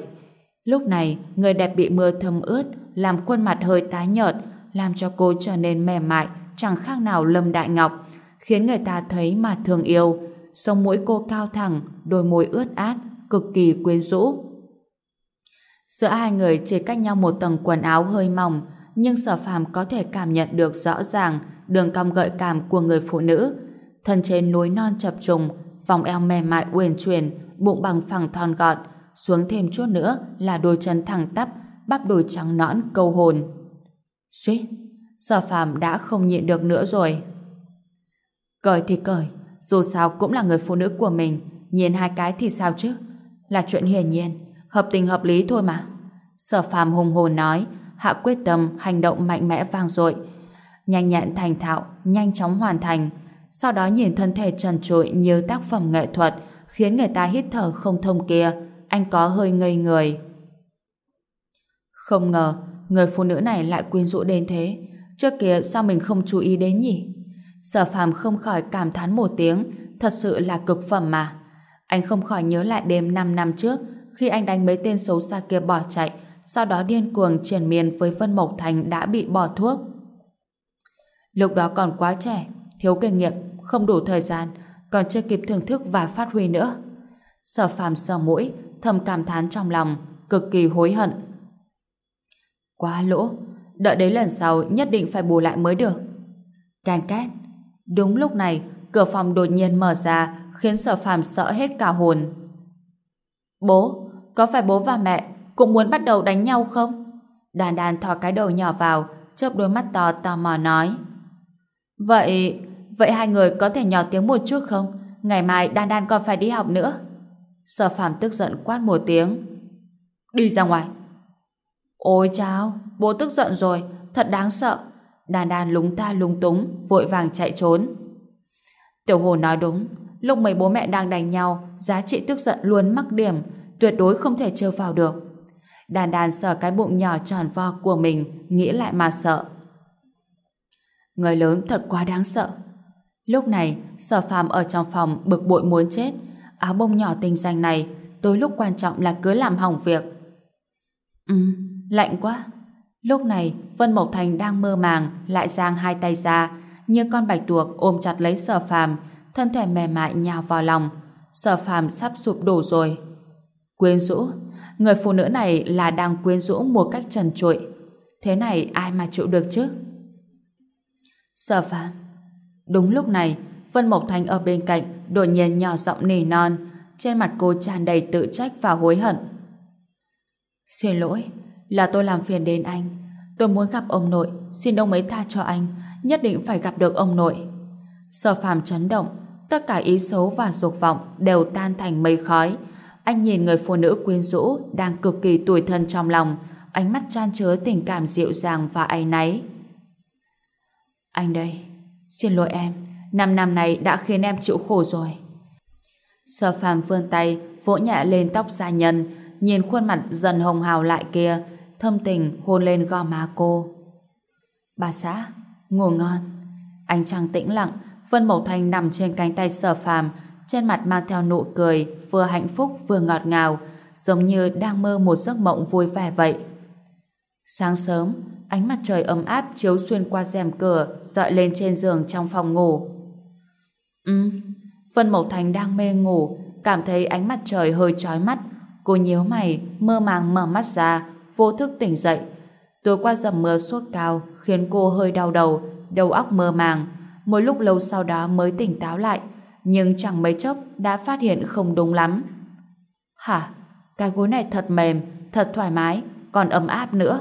Lúc này, người đẹp bị mưa thấm ướt, làm khuôn mặt hơi tái nhợt, làm cho cô trở nên mềm mại, chẳng khác nào Lâm Đại Ngọc, khiến người ta thấy mà thương yêu. Sông mũi cô cao thẳng, đôi môi ướt át, cực kỳ quyến rũ. Giữa hai người chỉ cách nhau một tầng quần áo hơi mỏng, nhưng sở phàm có thể cảm nhận được rõ ràng đường cong gợi cảm của người phụ nữ. Thân trên núi non chập trùng, vòng eo mềm mại uyển chuyển, bụng bằng phẳng thon gọn, xuống thêm chút nữa là đôi chân thẳng tắp, bắp đùi trắng nõn câu hồn. Suýt, sở phàm đã không nhịn được nữa rồi. Cởi thì cởi, dù sao cũng là người phụ nữ của mình, nhìn hai cái thì sao chứ? Là chuyện hiển nhiên, hợp tình hợp lý thôi mà. Sở phàm hùng hồn nói, hạ quyết tâm hành động mạnh mẽ vang dội, nhanh nhẹn thành thạo, nhanh chóng hoàn thành. Sau đó nhìn thân thể trần trụi như tác phẩm nghệ thuật, khiến người ta hít thở không thông kia, anh có hơi ngây người. Không ngờ, người phụ nữ này lại quyến rũ đến thế. Trước kia sao mình không chú ý đến nhỉ? Sở phàm không khỏi cảm thán một tiếng, thật sự là cực phẩm mà. Anh không khỏi nhớ lại đêm 5 năm trước, khi anh đánh mấy tên xấu xa kia bỏ chạy, sau đó điên cuồng triển miên với Vân Mộc Thành đã bị bỏ thuốc. Lúc đó còn quá trẻ, thiếu kinh nghiệm, không đủ thời gian, còn chưa kịp thưởng thức và phát huy nữa. Sở phàm sờ mũi, thầm cảm thán trong lòng, cực kỳ hối hận. Quá lỗ, đợi đến lần sau nhất định phải bù lại mới được. Can két. Đúng lúc này, cửa phòng đột nhiên mở ra, khiến sở phàm sợ hết cả hồn. Bố, có phải bố và mẹ cũng muốn bắt đầu đánh nhau không? Đàn đàn thò cái đầu nhỏ vào, chớp đôi mắt to tò mò nói. Vậy, vậy hai người có thể nhỏ tiếng một chút không? Ngày mai đan đan còn phải đi học nữa. Sở phàm tức giận quát một tiếng. Đi ra ngoài. Ôi chao, bố tức giận rồi, thật đáng sợ. Đan đan lúng ta lúng túng, vội vàng chạy trốn. Tiểu Hồ nói đúng, lúc mấy bố mẹ đang đánh nhau, giá trị tức giận luôn mắc điểm, tuyệt đối không thể trêu vào được. Đàn đàn sờ cái bụng nhỏ tròn vo của mình, nghĩ lại mà sợ. Người lớn thật quá đáng sợ. Lúc này, sở phàm ở trong phòng bực bội muốn chết. Áo bông nhỏ tinh danh này, tối lúc quan trọng là cứ làm hỏng việc. Ừ, lạnh quá. Lúc này, Vân Mộc Thành đang mơ màng, lại giang hai tay ra, như con bạch tuộc ôm chặt lấy sở phàm, thân thể mềm mại nhào vào lòng. Sở phàm sắp sụp đổ rồi. Quyến rũ, người phụ nữ này là đang quyến rũ một cách trần trụi. Thế này ai mà chịu được chứ? Sở phàm. Đúng lúc này, Vân Mộc Thành ở bên cạnh đột nhiên nhỏ giọng nỉ non, trên mặt cô tràn đầy tự trách và hối hận. Xin lỗi, là tôi làm phiền đến anh. Tôi muốn gặp ông nội, xin ông ấy tha cho anh, nhất định phải gặp được ông nội. Sở phàm chấn động, tất cả ý xấu và dục vọng đều tan thành mây khói. Anh nhìn người phụ nữ quyến rũ đang cực kỳ tủi thân trong lòng, ánh mắt chan chứa tình cảm dịu dàng và áy náy. Anh đây, xin lỗi em, năm năm này đã khiến em chịu khổ rồi. Sở phàm vươn tay, vỗ nhẹ lên tóc gia nhân, nhìn khuôn mặt dần hồng hào lại kia, thâm tình hôn lên gò má cô. Bà xã, ngủ ngon. Anh trăng tĩnh lặng, Vân Mộc Thanh nằm trên cánh tay sở phàm, trên mặt mang theo nụ cười, vừa hạnh phúc vừa ngọt ngào, giống như đang mơ một giấc mộng vui vẻ vậy. Sáng sớm, ánh mặt trời ấm áp chiếu xuyên qua rèm cửa, dọi lên trên giường trong phòng ngủ. Ừ, Vân Mộc Thành đang mê ngủ, cảm thấy ánh mặt trời hơi chói mắt. Cô nhíu mày, mơ màng mở mắt ra, vô thức tỉnh dậy. Tối qua dầm mưa suốt cao, khiến cô hơi đau đầu, đầu óc mơ màng. Một lúc lâu sau đó mới tỉnh táo lại, nhưng chẳng mấy chốc đã phát hiện không đúng lắm. Hả? Cái gối này thật mềm, thật thoải mái, còn ấm áp nữa.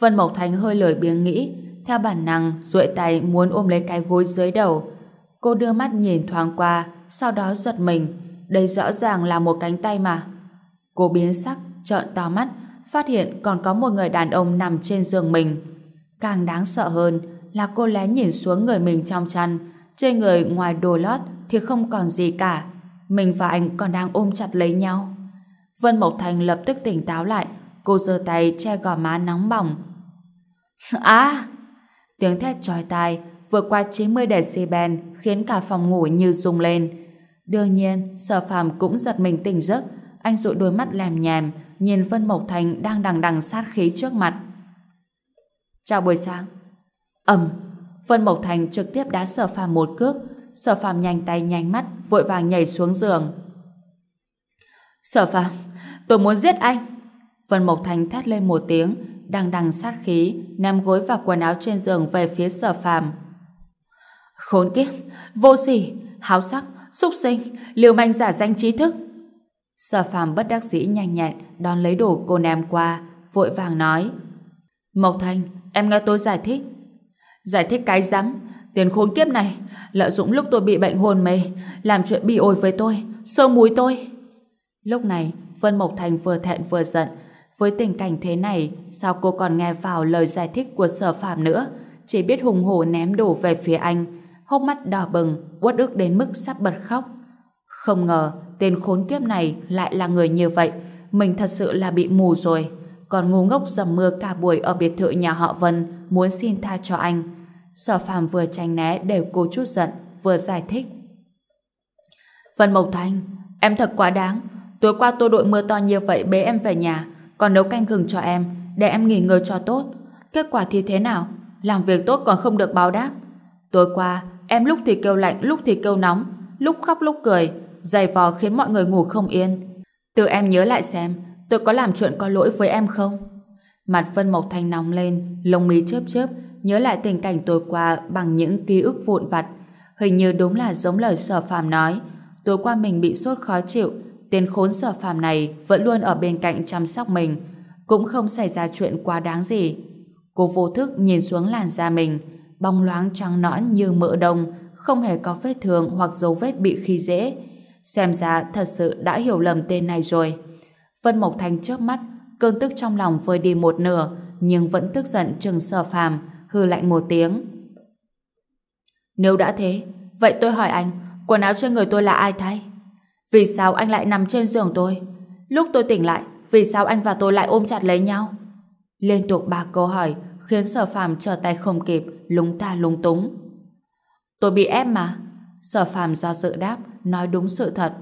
Vân Mộc Thành hơi lười biếng nghĩ, theo bản năng duỗi tay muốn ôm lấy cái gối dưới đầu. Cô đưa mắt nhìn thoáng qua, sau đó giật mình, đây rõ ràng là một cánh tay mà. Cô biến sắc, trợn to mắt, phát hiện còn có một người đàn ông nằm trên giường mình. Càng đáng sợ hơn là cô lén nhìn xuống người mình trong chăn, trên người ngoài đồ lót thì không còn gì cả. Mình và anh còn đang ôm chặt lấy nhau. Vân Mộc Thành lập tức tỉnh táo lại, cô giơ tay che gò má nóng bỏng. À! Tiếng thét chói tai vượt qua 90 decibel khiến cả phòng ngủ như rung lên. Đương nhiên, sở phàm cũng giật mình tỉnh giấc. Anh dụi đôi mắt lèm nhèm, nhìn Vân Mộc Thành đang đằng đằng sát khí trước mặt. Chào buổi sáng. ầm, Vân Mộc Thành trực tiếp đá sở phàm một cước. Sở phàm nhanh tay nhanh mắt, vội vàng nhảy xuống giường. Sở phàm, tôi muốn giết anh. Vân Mộc Thành thét lên một tiếng, đang đằng sát khí, ném gối và quần áo trên giường về phía sở phàm. Khốn kiếp, vô sỉ, háo sắc, xúc sinh, liều manh giả danh trí thức. Sở phàm bất đắc dĩ nhanh nhẹn đón lấy đồ cô ném qua, vội vàng nói. Mộc Thành, em nghe tôi giải thích. Giải thích cái rắm, tiền khốn kiếp này, lợi dụng lúc tôi bị bệnh hồn mê, làm chuyện bị ổi với tôi, sơ múi tôi. Lúc này, Vân Mộc Thành vừa thẹn vừa giận, với tình cảnh thế này, sao cô còn nghe vào lời giải thích của sở phạm nữa? Chỉ biết hùng hổ ném đổ về phía anh, hốc mắt đỏ bừng, uất ức đến mức sắp bật khóc. Không ngờ, tên khốn kiếp này lại là người như vậy. Mình thật sự là bị mù rồi. Còn ngu ngốc dầm mưa cả buổi ở biệt thự nhà họ Vân muốn xin tha cho anh. Sở phàm vừa tránh né để cô chút giận, vừa giải thích. Vân Mộc Thanh, em thật quá đáng. Tối qua tôi đội mưa to như vậy bế em về nhà, còn nấu canh gừng cho em, để em nghỉ ngơi cho tốt. Kết quả thì thế nào? Làm việc tốt còn không được báo đáp. Tối qua, em lúc thì kêu lạnh, lúc thì kêu nóng, lúc khóc lúc cười, dày vò khiến mọi người ngủ không yên. Tự em nhớ lại xem, tôi có làm chuyện có lỗi với em không? Mặt Vân Mộc Thanh nóng lên, lông mí chớp chớp, nhớ lại tình cảnh tối qua bằng những ký ức vụn vặt. Hình như đúng là giống lời sở phàm nói. Tối qua mình bị sốt khó chịu, tên khốn sở phàm này vẫn luôn ở bên cạnh chăm sóc mình, cũng không xảy ra chuyện quá đáng gì. Cô vô thức nhìn xuống làn da mình, bóng loáng trắng nõn như mỡ đông, không hề có vết thương hoặc dấu vết bị khi dễ. Xem ra thật sự đã hiểu lầm tên này rồi. Vân Mộc Thành chớp mắt, cơn tức trong lòng vơi đi một nửa, nhưng vẫn tức giận chừng sở phàm, hư lạnh một tiếng. Nếu đã thế, vậy tôi hỏi anh, quần áo trên người tôi là ai thay? Vì sao anh lại nằm trên giường tôi? Lúc tôi tỉnh lại, vì sao anh và tôi lại ôm chặt lấy nhau? Liên tục ba câu hỏi khiến sở phàm trở tay không kịp, lúng ta lúng túng. Tôi bị ép mà. Sở phàm do dự đáp, nói đúng sự thật.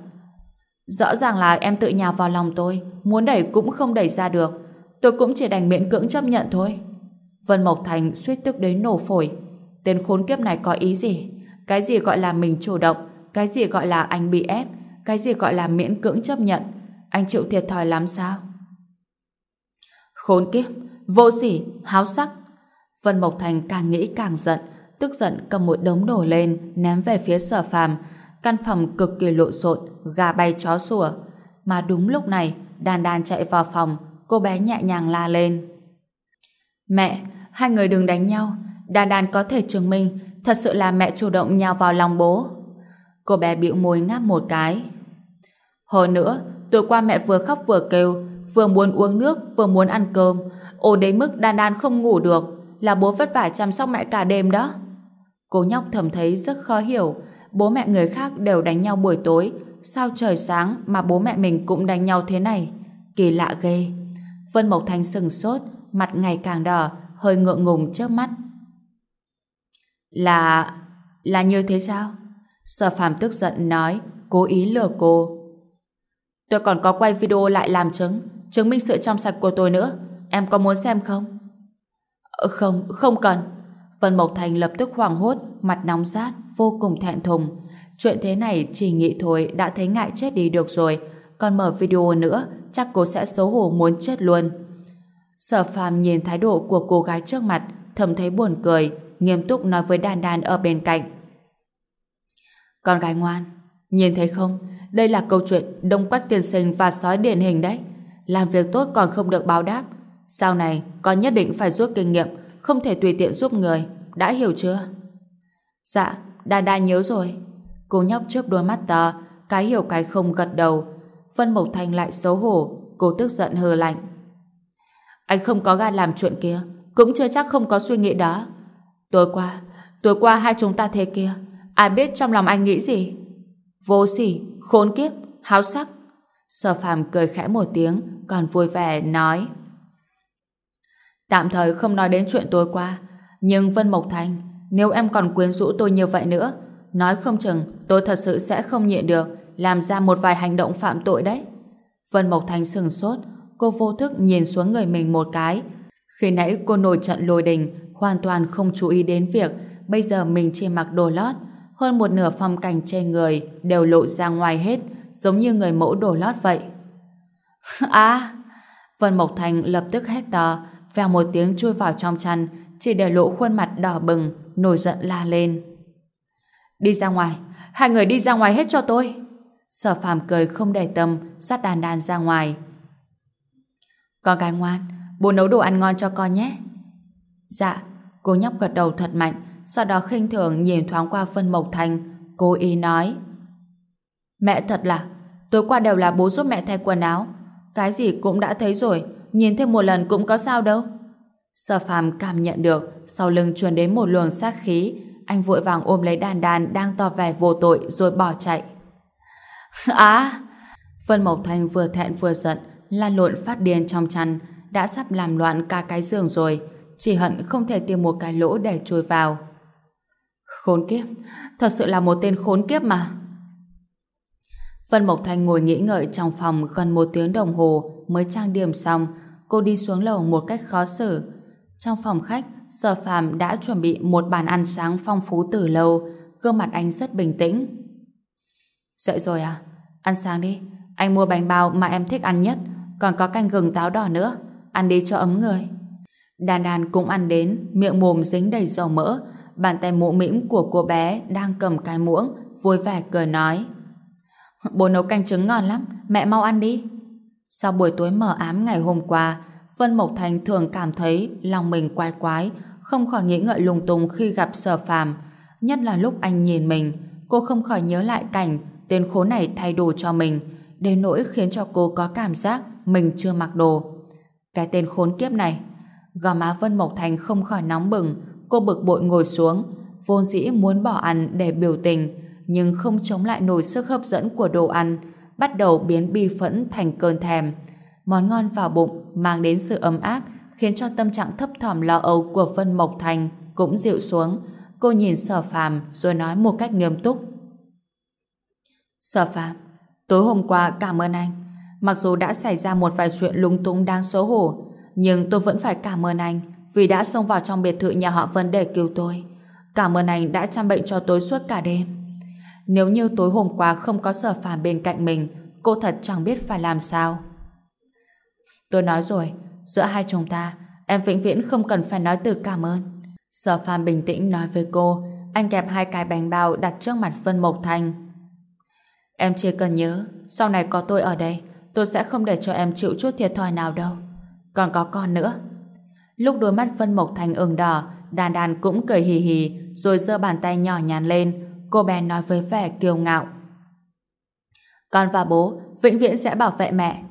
Rõ ràng là em tự nhào vào lòng tôi, muốn đẩy cũng không đẩy ra được. Tôi cũng chỉ đành miễn cưỡng chấp nhận thôi. Vân Mộc Thành suýt tức đến nổ phổi. Tên khốn kiếp này có ý gì? Cái gì gọi là mình chủ động? Cái gì gọi là anh bị ép? Cái gì gọi là miễn cưỡng chấp nhận? Anh chịu thiệt thòi lắm sao? Khốn kiếp, vô sỉ, háo sắc. Vân Mộc Thành càng nghĩ càng giận, tức giận cầm một đống đồ lên, ném về phía sở phàm. Căn phòng cực kỳ lộn xộn, gà bay chó sủa. Mà đúng lúc này, đàn đàn chạy vào phòng, cô bé nhẹ nhàng la lên. Mẹ, hai người đừng đánh nhau. Đàn đàn có thể chứng minh thật sự là mẹ chủ động nhào vào lòng bố. Cô bé bĩu môi ngáp một cái. Hồi nữa, tối qua mẹ vừa khóc vừa kêu, vừa muốn uống nước, vừa muốn ăn cơm. Ồ đến mức đan đan không ngủ được, là bố vất vả chăm sóc mẹ cả đêm đó. Cô nhóc thầm thấy rất khó hiểu, bố mẹ người khác đều đánh nhau buổi tối, sao trời sáng mà bố mẹ mình cũng đánh nhau thế này? Kỳ lạ ghê. Vân Mộc Thanh sừng sốt, mặt ngày càng đỏ, hơi ngượng ngùng trước mắt. Là... là như thế sao? Sở phàm tức giận nói, cố ý lừa cô. Tôi còn có quay video lại làm chứng, chứng minh sự trong sạch của tôi nữa. Em có muốn xem không? Ờ, không, không cần. Vân Mộc Thành lập tức hoảng hốt, mặt nóng rát, vô cùng thẹn thùng. Chuyện thế này chỉ nghĩ thôi đã thấy ngại chết đi được rồi. Còn mở video nữa, chắc cô sẽ xấu hổ muốn chết luôn. Sở phàm nhìn thái độ của cô gái trước mặt, thầm thấy buồn cười, nghiêm túc nói với đàn đàn ở bên cạnh. Con gái ngoan, nhìn thấy không? Đây là câu chuyện Đông Quách Tiên Sinh và sói điển hình đấy. Làm việc tốt còn không được báo đáp. Sau này, con nhất định phải rút kinh nghiệm, không thể tùy tiện giúp người. Đã hiểu chưa? Dạ, đa đa nhớ rồi. Cô nhóc chớp đôi mắt to, cái hiểu cái không gật đầu. Vân Mộc Thành lại xấu hổ, cô tức giận hờ lạnh. Anh không có gan làm chuyện kia, cũng chưa chắc không có suy nghĩ đó. Tối qua, tối qua hai chúng ta thế kia, ai biết trong lòng anh nghĩ gì? Vô sỉ, khốn kiếp, háo sắc. Sở phàm cười khẽ một tiếng, còn vui vẻ nói. Tạm thời không nói đến chuyện tối qua, nhưng Vân Mộc Thành, nếu em còn quyến rũ tôi như vậy nữa, nói không chừng tôi thật sự sẽ không nhịn được, làm ra một vài hành động phạm tội đấy. Vân Mộc Thanh sừng sốt, cô vô thức nhìn xuống người mình một cái. Khi nãy cô nổi trận lôi đình, hoàn toàn không chú ý đến việc bây giờ mình chỉ mặc đồ lót, hơn một nửa phong cảnh trên người đều lộ ra ngoài hết, giống như người mẫu đồ lót vậy. À! Vân Mộc Thành lập tức hét to, vèo một tiếng chui vào trong chăn, chỉ để lộ khuôn mặt đỏ bừng, nổi giận la lên. Đi ra ngoài, hai người đi ra ngoài hết cho tôi. Sở phàm cười không để tâm, sát đàn đàn ra ngoài. Con gái ngoan, bố nấu đồ ăn ngon cho con nhé. Dạ, cô nhóc gật đầu thật mạnh, sau đó khinh thường nhìn thoáng qua Vân Mộc Thành, cô ý nói. Mẹ thật là, tối qua đều là bố giúp mẹ thay quần áo, cái gì cũng đã thấy rồi, nhìn thêm một lần cũng có sao đâu. Sở phàm cảm nhận được sau lưng truyền đến một luồng sát khí, anh vội vàng ôm lấy đàn đàn đang tỏ vẻ vô tội rồi bỏ chạy. Á! Vân Mộc thành vừa thẹn vừa giận, lan lộn phát điên trong chăn, đã sắp làm loạn cả cái giường rồi, chỉ hận không thể tìm một cái lỗ để chui vào. Khốn kiếp, thật sự là một tên khốn kiếp mà. Vân Mộc Thanh ngồi nghĩ ngợi trong phòng gần một tiếng đồng hồ mới trang điểm xong, cô đi xuống lầu một cách khó xử. Trong phòng khách, Sở Phạm đã chuẩn bị một bàn ăn sáng phong phú từ lâu, gương mặt anh rất bình tĩnh. Dậy rồi à? Ăn sáng đi. Anh mua bánh bao mà em thích ăn nhất, còn có canh gừng táo đỏ nữa. Ăn đi cho ấm người. Đàn đàn cũng ăn đến, miệng mồm dính đầy dầu mỡ, bàn tay mũ mĩm của cô bé đang cầm cái muỗng, vui vẻ cười nói. Bố nấu canh trứng ngon lắm, mẹ mau ăn đi. Sau buổi tối mờ ám ngày hôm qua, Vân Mộc Thành thường cảm thấy lòng mình quái quái, không khỏi nghĩ ngợi lung tung khi gặp sở phàm. Nhất là lúc anh nhìn mình, cô không khỏi nhớ lại cảnh tên khốn này thay đồ cho mình, đến nỗi khiến cho cô có cảm giác mình chưa mặc đồ. Cái tên khốn kiếp này, gò má Vân Mộc Thành không khỏi nóng bừng, cô bực bội ngồi xuống, vốn dĩ muốn bỏ ăn để biểu tình, nhưng không chống lại nổi sức hấp dẫn của đồ ăn, bắt đầu biến bi phẫn thành cơn thèm. Món ngon vào bụng mang đến sự ấm áp, khiến cho tâm trạng thấp thỏm lo âu của Vân Mộc Thành cũng dịu xuống. Cô nhìn Sở Phàm rồi nói một cách nghiêm túc. Sở Phàm, tối hôm qua cảm ơn anh. Mặc dù đã xảy ra một vài chuyện lúng túng đáng xấu hổ, nhưng tôi vẫn phải cảm ơn anh vì đã xông vào trong biệt thự nhà họ Vân để cứu tôi. Cảm ơn anh đã chăm bệnh cho tôi suốt cả đêm. Nếu như tối hôm qua không có sở phàm bên cạnh mình, cô thật chẳng biết phải làm sao. Tôi nói rồi, giữa hai chúng ta, em vĩnh viễn không cần phải nói từ cảm ơn. Sở phàm bình tĩnh nói với cô, anh kẹp hai cái bánh bao đặt trước mặt Vân Mộc Thành. Em chỉ cần nhớ, sau này có tôi ở đây, tôi sẽ không để cho em chịu chút thiệt thòi nào đâu. Còn có con nữa. Lúc đôi mắt Vân Mộc Thành ửng đỏ, đàn đàn cũng cười hì hì, rồi giơ bàn tay nhỏ nhắn lên, cô bé nói với vẻ kiêu ngạo. Con và bố vĩnh viễn sẽ bảo vệ mẹ.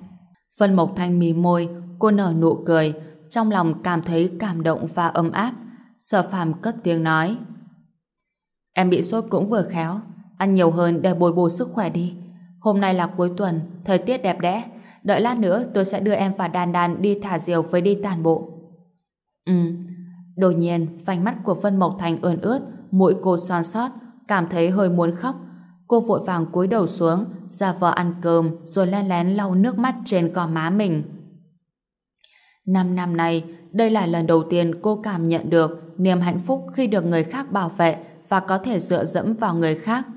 Vân Mộc Thanh mí môi, cô nở nụ cười, trong lòng cảm thấy cảm động và ấm áp. Sở phàm cất tiếng nói. Em bị sốt cũng vừa khéo, ăn nhiều hơn để bồi bổ sức khỏe đi. Hôm nay là cuối tuần, thời tiết đẹp đẽ. Đợi lát nữa tôi sẽ đưa em và đàn đàn đi thả diều với đi tàn bộ. Ừ, đột nhiên, vành mắt của Vân Mộc Thành ươn ướt, mũi cô son sót, cảm thấy hơi muốn khóc. Cô vội vàng cúi đầu xuống, ra vờ ăn cơm, rồi len lén lau nước mắt trên gò má mình. Năm năm nay, đây là lần đầu tiên cô cảm nhận được niềm hạnh phúc khi được người khác bảo vệ và có thể dựa dẫm vào người khác.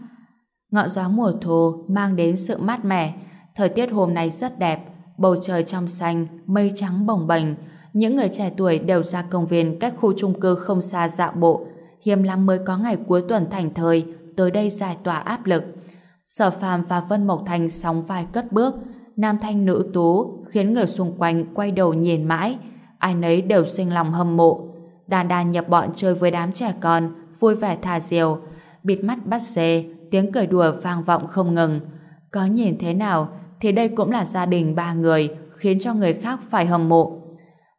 Ngọn gió mùa thu mang đến sự mát mẻ, thời tiết hôm nay rất đẹp, bầu trời trong xanh, mây trắng bồng bềnh. Những người trẻ tuổi đều ra công viên cách khu chung cư không xa dạo bộ, hiếm lắm mới có ngày cuối tuần thành thời tới đây giải tỏa áp lực. Sở Phàm và Vân Mộc Thành sóng vai cất bước, nam thanh nữ tú khiến người xung quanh quay đầu nhìn mãi, ai nấy đều sinh lòng hâm mộ. Đàn đàn nhập bọn chơi với đám trẻ con, vui vẻ thả diều, bịt mắt bắt xê, tiếng cười đùa vang vọng không ngừng. Có nhìn thế nào thì đây cũng là gia đình ba người, khiến cho người khác phải hâm mộ.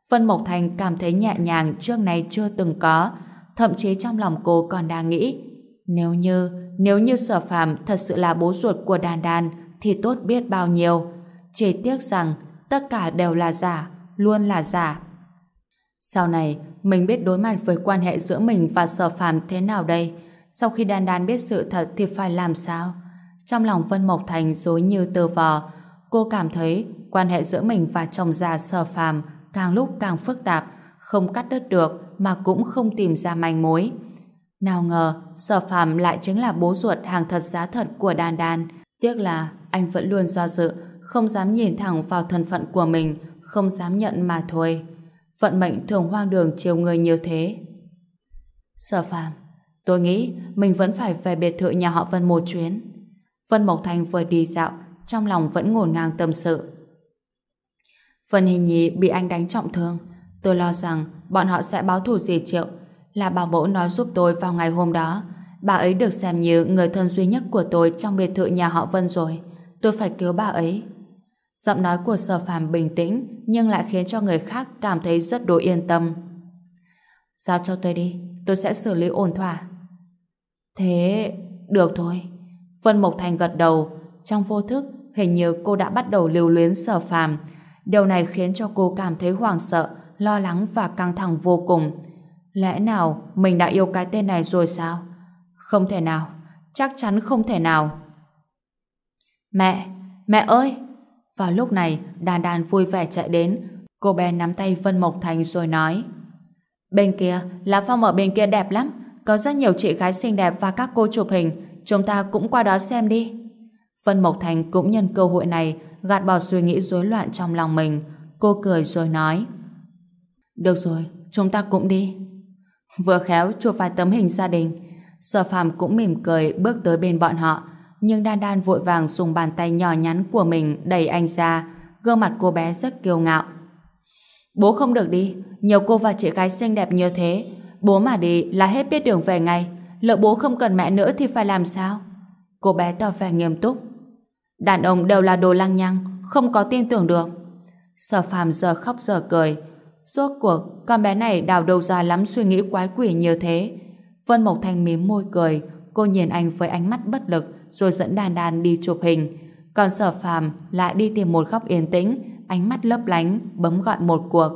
Vân Mộc Thành cảm thấy nhẹ nhàng trước này chưa từng có, thậm chí trong lòng cô còn đang nghĩ nếu như, nếu như sở phàm thật sự là bố ruột của đàn đàn thì tốt biết bao nhiêu. Chỉ tiếc rằng tất cả đều là giả, luôn là giả. Sau này, mình biết đối mặt với quan hệ giữa mình và sở phàm thế nào đây? sau khi đan đan biết sự thật thì phải làm sao? Trong lòng Vân Mộc Thành dối như tơ vò, cô cảm thấy quan hệ giữa mình và chồng già sở phàm càng lúc càng phức tạp, không cắt đứt được mà cũng không tìm ra manh mối. Nào ngờ, sở phàm lại chính là bố ruột hàng thật giá thật của đan đan. Tiếc là anh vẫn luôn do dự, không dám nhìn thẳng vào thân phận của mình, không dám nhận mà thôi. Vận mệnh thường hoang đường chiều người như thế. Sở phàm, tôi nghĩ mình vẫn phải về biệt thự nhà họ Vân một chuyến. Vân Mộc Thành vừa đi dạo, trong lòng vẫn ngổn ngang tâm sự. Phần Hình Nhi bị anh đánh trọng thương. Tôi lo rằng bọn họ sẽ báo thù gì triệu. Là bảo mẫu nói giúp tôi vào ngày hôm đó. Bà ấy được xem như người thân duy nhất của tôi trong biệt thự nhà họ Vân rồi. Tôi phải cứu bà ấy. Giọng nói của sở phàm bình tĩnh nhưng lại khiến cho người khác cảm thấy rất đối yên tâm. Giao cho tôi đi, tôi sẽ xử lý ổn thỏa. Thế... được thôi. Vân Mộc Thành gật đầu. Trong vô thức, hình như cô đã bắt đầu lưu luyến sở phàm. Điều này khiến cho cô cảm thấy hoảng sợ, lo lắng và căng thẳng vô cùng. Lẽ nào mình đã yêu cái tên này rồi sao? Không thể nào. Chắc chắn không thể nào. Mẹ! Mẹ ơi! Vào lúc này, đàn đàn vui vẻ chạy đến. Cô bé nắm tay Vân Mộc Thành rồi nói Bên kia, lá phong ở bên kia đẹp lắm. Có rất nhiều chị gái xinh đẹp và các cô chụp hình. Chúng ta cũng qua đó xem đi. Vân Mộc Thành cũng nhân cơ hội này gạt bỏ suy nghĩ rối loạn trong lòng mình. Cô cười rồi nói Được rồi, chúng ta cũng đi. Vừa khéo chụp vài tấm hình gia đình. Sở phàm cũng mỉm cười bước tới bên bọn họ nhưng Đan Đan vội vàng dùng bàn tay nhỏ nhắn của mình đẩy anh ra, gương mặt cô bé rất kiêu ngạo. Bố không được đi, nhiều cô và chị gái xinh đẹp như thế, bố mà đi là hết biết đường về ngay, lỡ bố không cần mẹ nữa thì phải làm sao? Cô bé tỏ vẻ nghiêm túc. Đàn ông đều là đồ lăng nhăng, không có tin tưởng được. Sở phàm giờ khóc giờ cười. Rốt cuộc, con bé này đào đầu ra lắm suy nghĩ quái quỷ như thế. Vân Mộc Thanh mím môi cười, cô nhìn anh với ánh mắt bất lực, rồi dẫn đàn đàn đi chụp hình. Còn sở phàm lại đi tìm một góc yên tĩnh, ánh mắt lấp lánh, bấm gọi một cuộc.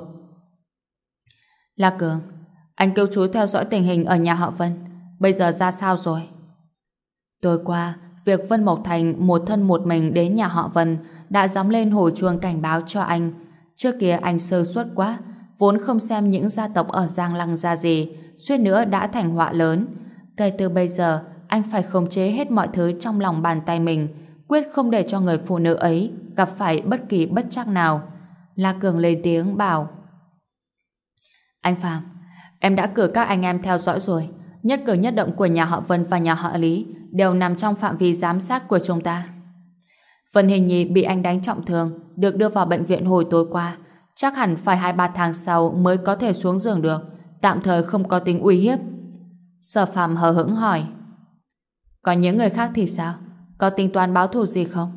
La Cường, anh kêu chú theo dõi tình hình ở nhà họ Vân. Bây giờ ra sao rồi? Tối qua, việc Vân Mộc Thành một thân một mình đến nhà họ Vân đã dám lên hồi chuông cảnh báo cho anh. Trước kia anh sơ suất quá, vốn không xem những gia tộc ở Giang Lăng ra gì, suýt nữa đã thành họa lớn. Kể từ bây giờ, anh phải khống chế hết mọi thứ trong lòng bàn tay mình, quyết không để cho người phụ nữ ấy gặp phải bất kỳ bất trắc nào. La Cường lên tiếng bảo Anh Phạm, em đã cử các anh em theo dõi rồi. Nhất cử nhất động của nhà họ Vân và nhà họ Lý đều nằm trong phạm vi giám sát của chúng ta. Vân Hình Nhi bị anh đánh trọng thương, được đưa vào bệnh viện hồi tối qua. Chắc hẳn phải 2-3 tháng sau mới có thể xuống giường được, tạm thời không có tính uy hiếp. Sở Phạm hờ hững hỏi còn những người khác thì sao? Có tính toán báo thù gì không?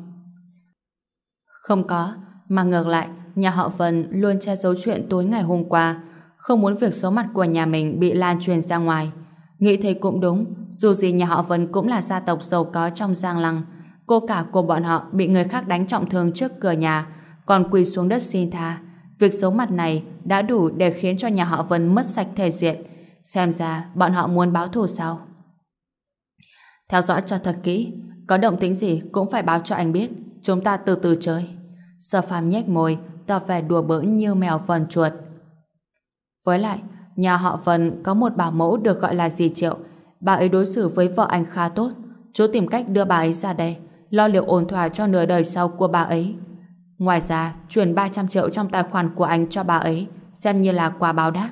Không có, mà ngược lại, nhà họ Vân luôn che giấu chuyện tối ngày hôm qua, không muốn việc xấu mặt của nhà mình bị lan truyền ra ngoài. Nghĩ thấy cũng đúng, dù gì nhà họ Vân cũng là gia tộc giàu có trong Giang Lăng. Cô cả của bọn họ bị người khác đánh trọng thương trước cửa nhà, còn quỳ xuống đất xin tha. Việc xấu mặt này đã đủ để khiến cho nhà họ Vân mất sạch thể diện. Xem ra bọn họ muốn báo thù sao? Theo dõi cho thật kỹ, có động tĩnh gì cũng phải báo cho anh biết, chúng ta từ từ chơi. Sở phàm nhếch môi, tỏ vẻ đùa bỡn như mèo vần chuột. Với lại, nhà họ Vân có một bảo mẫu được gọi là dì Triệu, bà ấy đối xử với vợ anh khá tốt, chú tìm cách đưa bà ấy ra đây, lo liệu ổn thỏa cho nửa đời sau của bà ấy. Ngoài ra, chuyển 300 triệu trong tài khoản của anh cho bà ấy, xem như là quà báo đáp.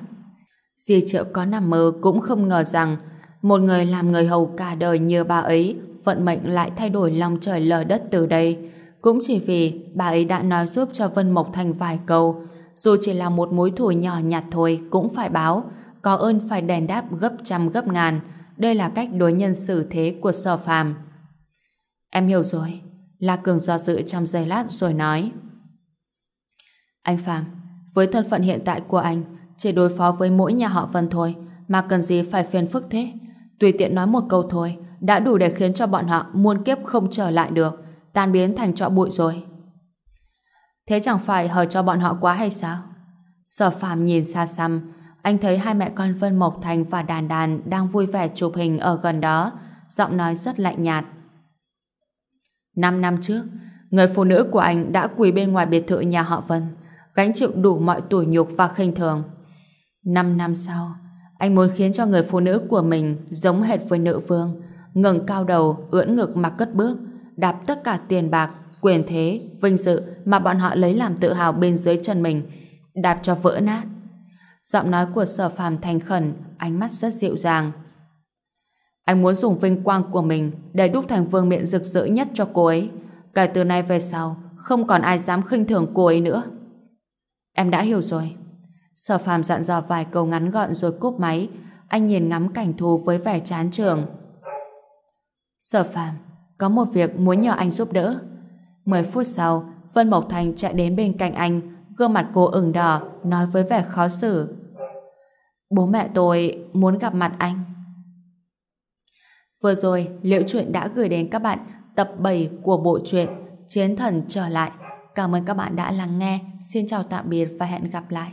Dì Triệu có nằm mơ cũng không ngờ rằng một người làm người hầu cả đời như bà ấy, vận mệnh lại thay đổi lòng trời lở đất từ đây. Cũng chỉ vì bà ấy đã nói giúp cho Vân Mộc Thành vài câu, dù chỉ là một mối thù nhỏ nhặt thôi cũng phải báo, có ơn phải đền đáp gấp trăm gấp ngàn. Đây là cách đối nhân xử thế của sở phàm. Em hiểu rồi. La Cường do dự trong giây lát rồi nói. Anh Phàm, với thân phận hiện tại của anh, chỉ đối phó với mỗi nhà họ Vân thôi, mà cần gì phải phiền phức thế? Tùy tiện nói một câu thôi đã đủ để khiến cho bọn họ muôn kiếp không trở lại được tan biến thành trọ bụi rồi. Thế chẳng phải hờ cho bọn họ quá hay sao? Sở phàm nhìn xa xăm Anh thấy hai mẹ con Vân Mộc Thành và Đàn Đàn đang vui vẻ chụp hình ở gần đó, giọng nói rất lạnh nhạt. Năm năm trước, người phụ nữ của anh đã quỳ bên ngoài biệt thự nhà họ Vân, gánh chịu đủ mọi tủi nhục và khinh thường. Năm năm sau, anh muốn khiến cho người phụ nữ của mình giống hệt với nữ vương, ngẩng cao đầu, ưỡn ngực mà cất bước, đạp tất cả tiền bạc, quyền thế, vinh dự mà bọn họ lấy làm tự hào bên dưới chân mình, đạp cho vỡ nát. Giọng nói của sở phàm thành khẩn, ánh mắt rất dịu dàng. Anh muốn dùng vinh quang của mình để đúc thành vương miện rực rỡ nhất cho cô ấy. Kể từ nay về sau, không còn ai dám khinh thường cô ấy nữa. Em đã hiểu rồi. Sở phàm dặn dò vài câu ngắn gọn rồi cúp máy. Anh nhìn ngắm cảnh thù với vẻ chán trường. Sở phàm, có một việc muốn nhờ anh giúp đỡ. Mười phút sau, Vân Mộc Thành chạy đến bên cạnh anh, gương mặt cô ửng đỏ, nói với vẻ khó xử. Bố mẹ tôi muốn gặp mặt anh. Vừa rồi, Liễu Chuyện đã gửi đến các bạn tập 7 của bộ truyện Chiến Thần Trở Lại. Cảm ơn các bạn đã lắng nghe. Xin chào tạm biệt và hẹn gặp lại.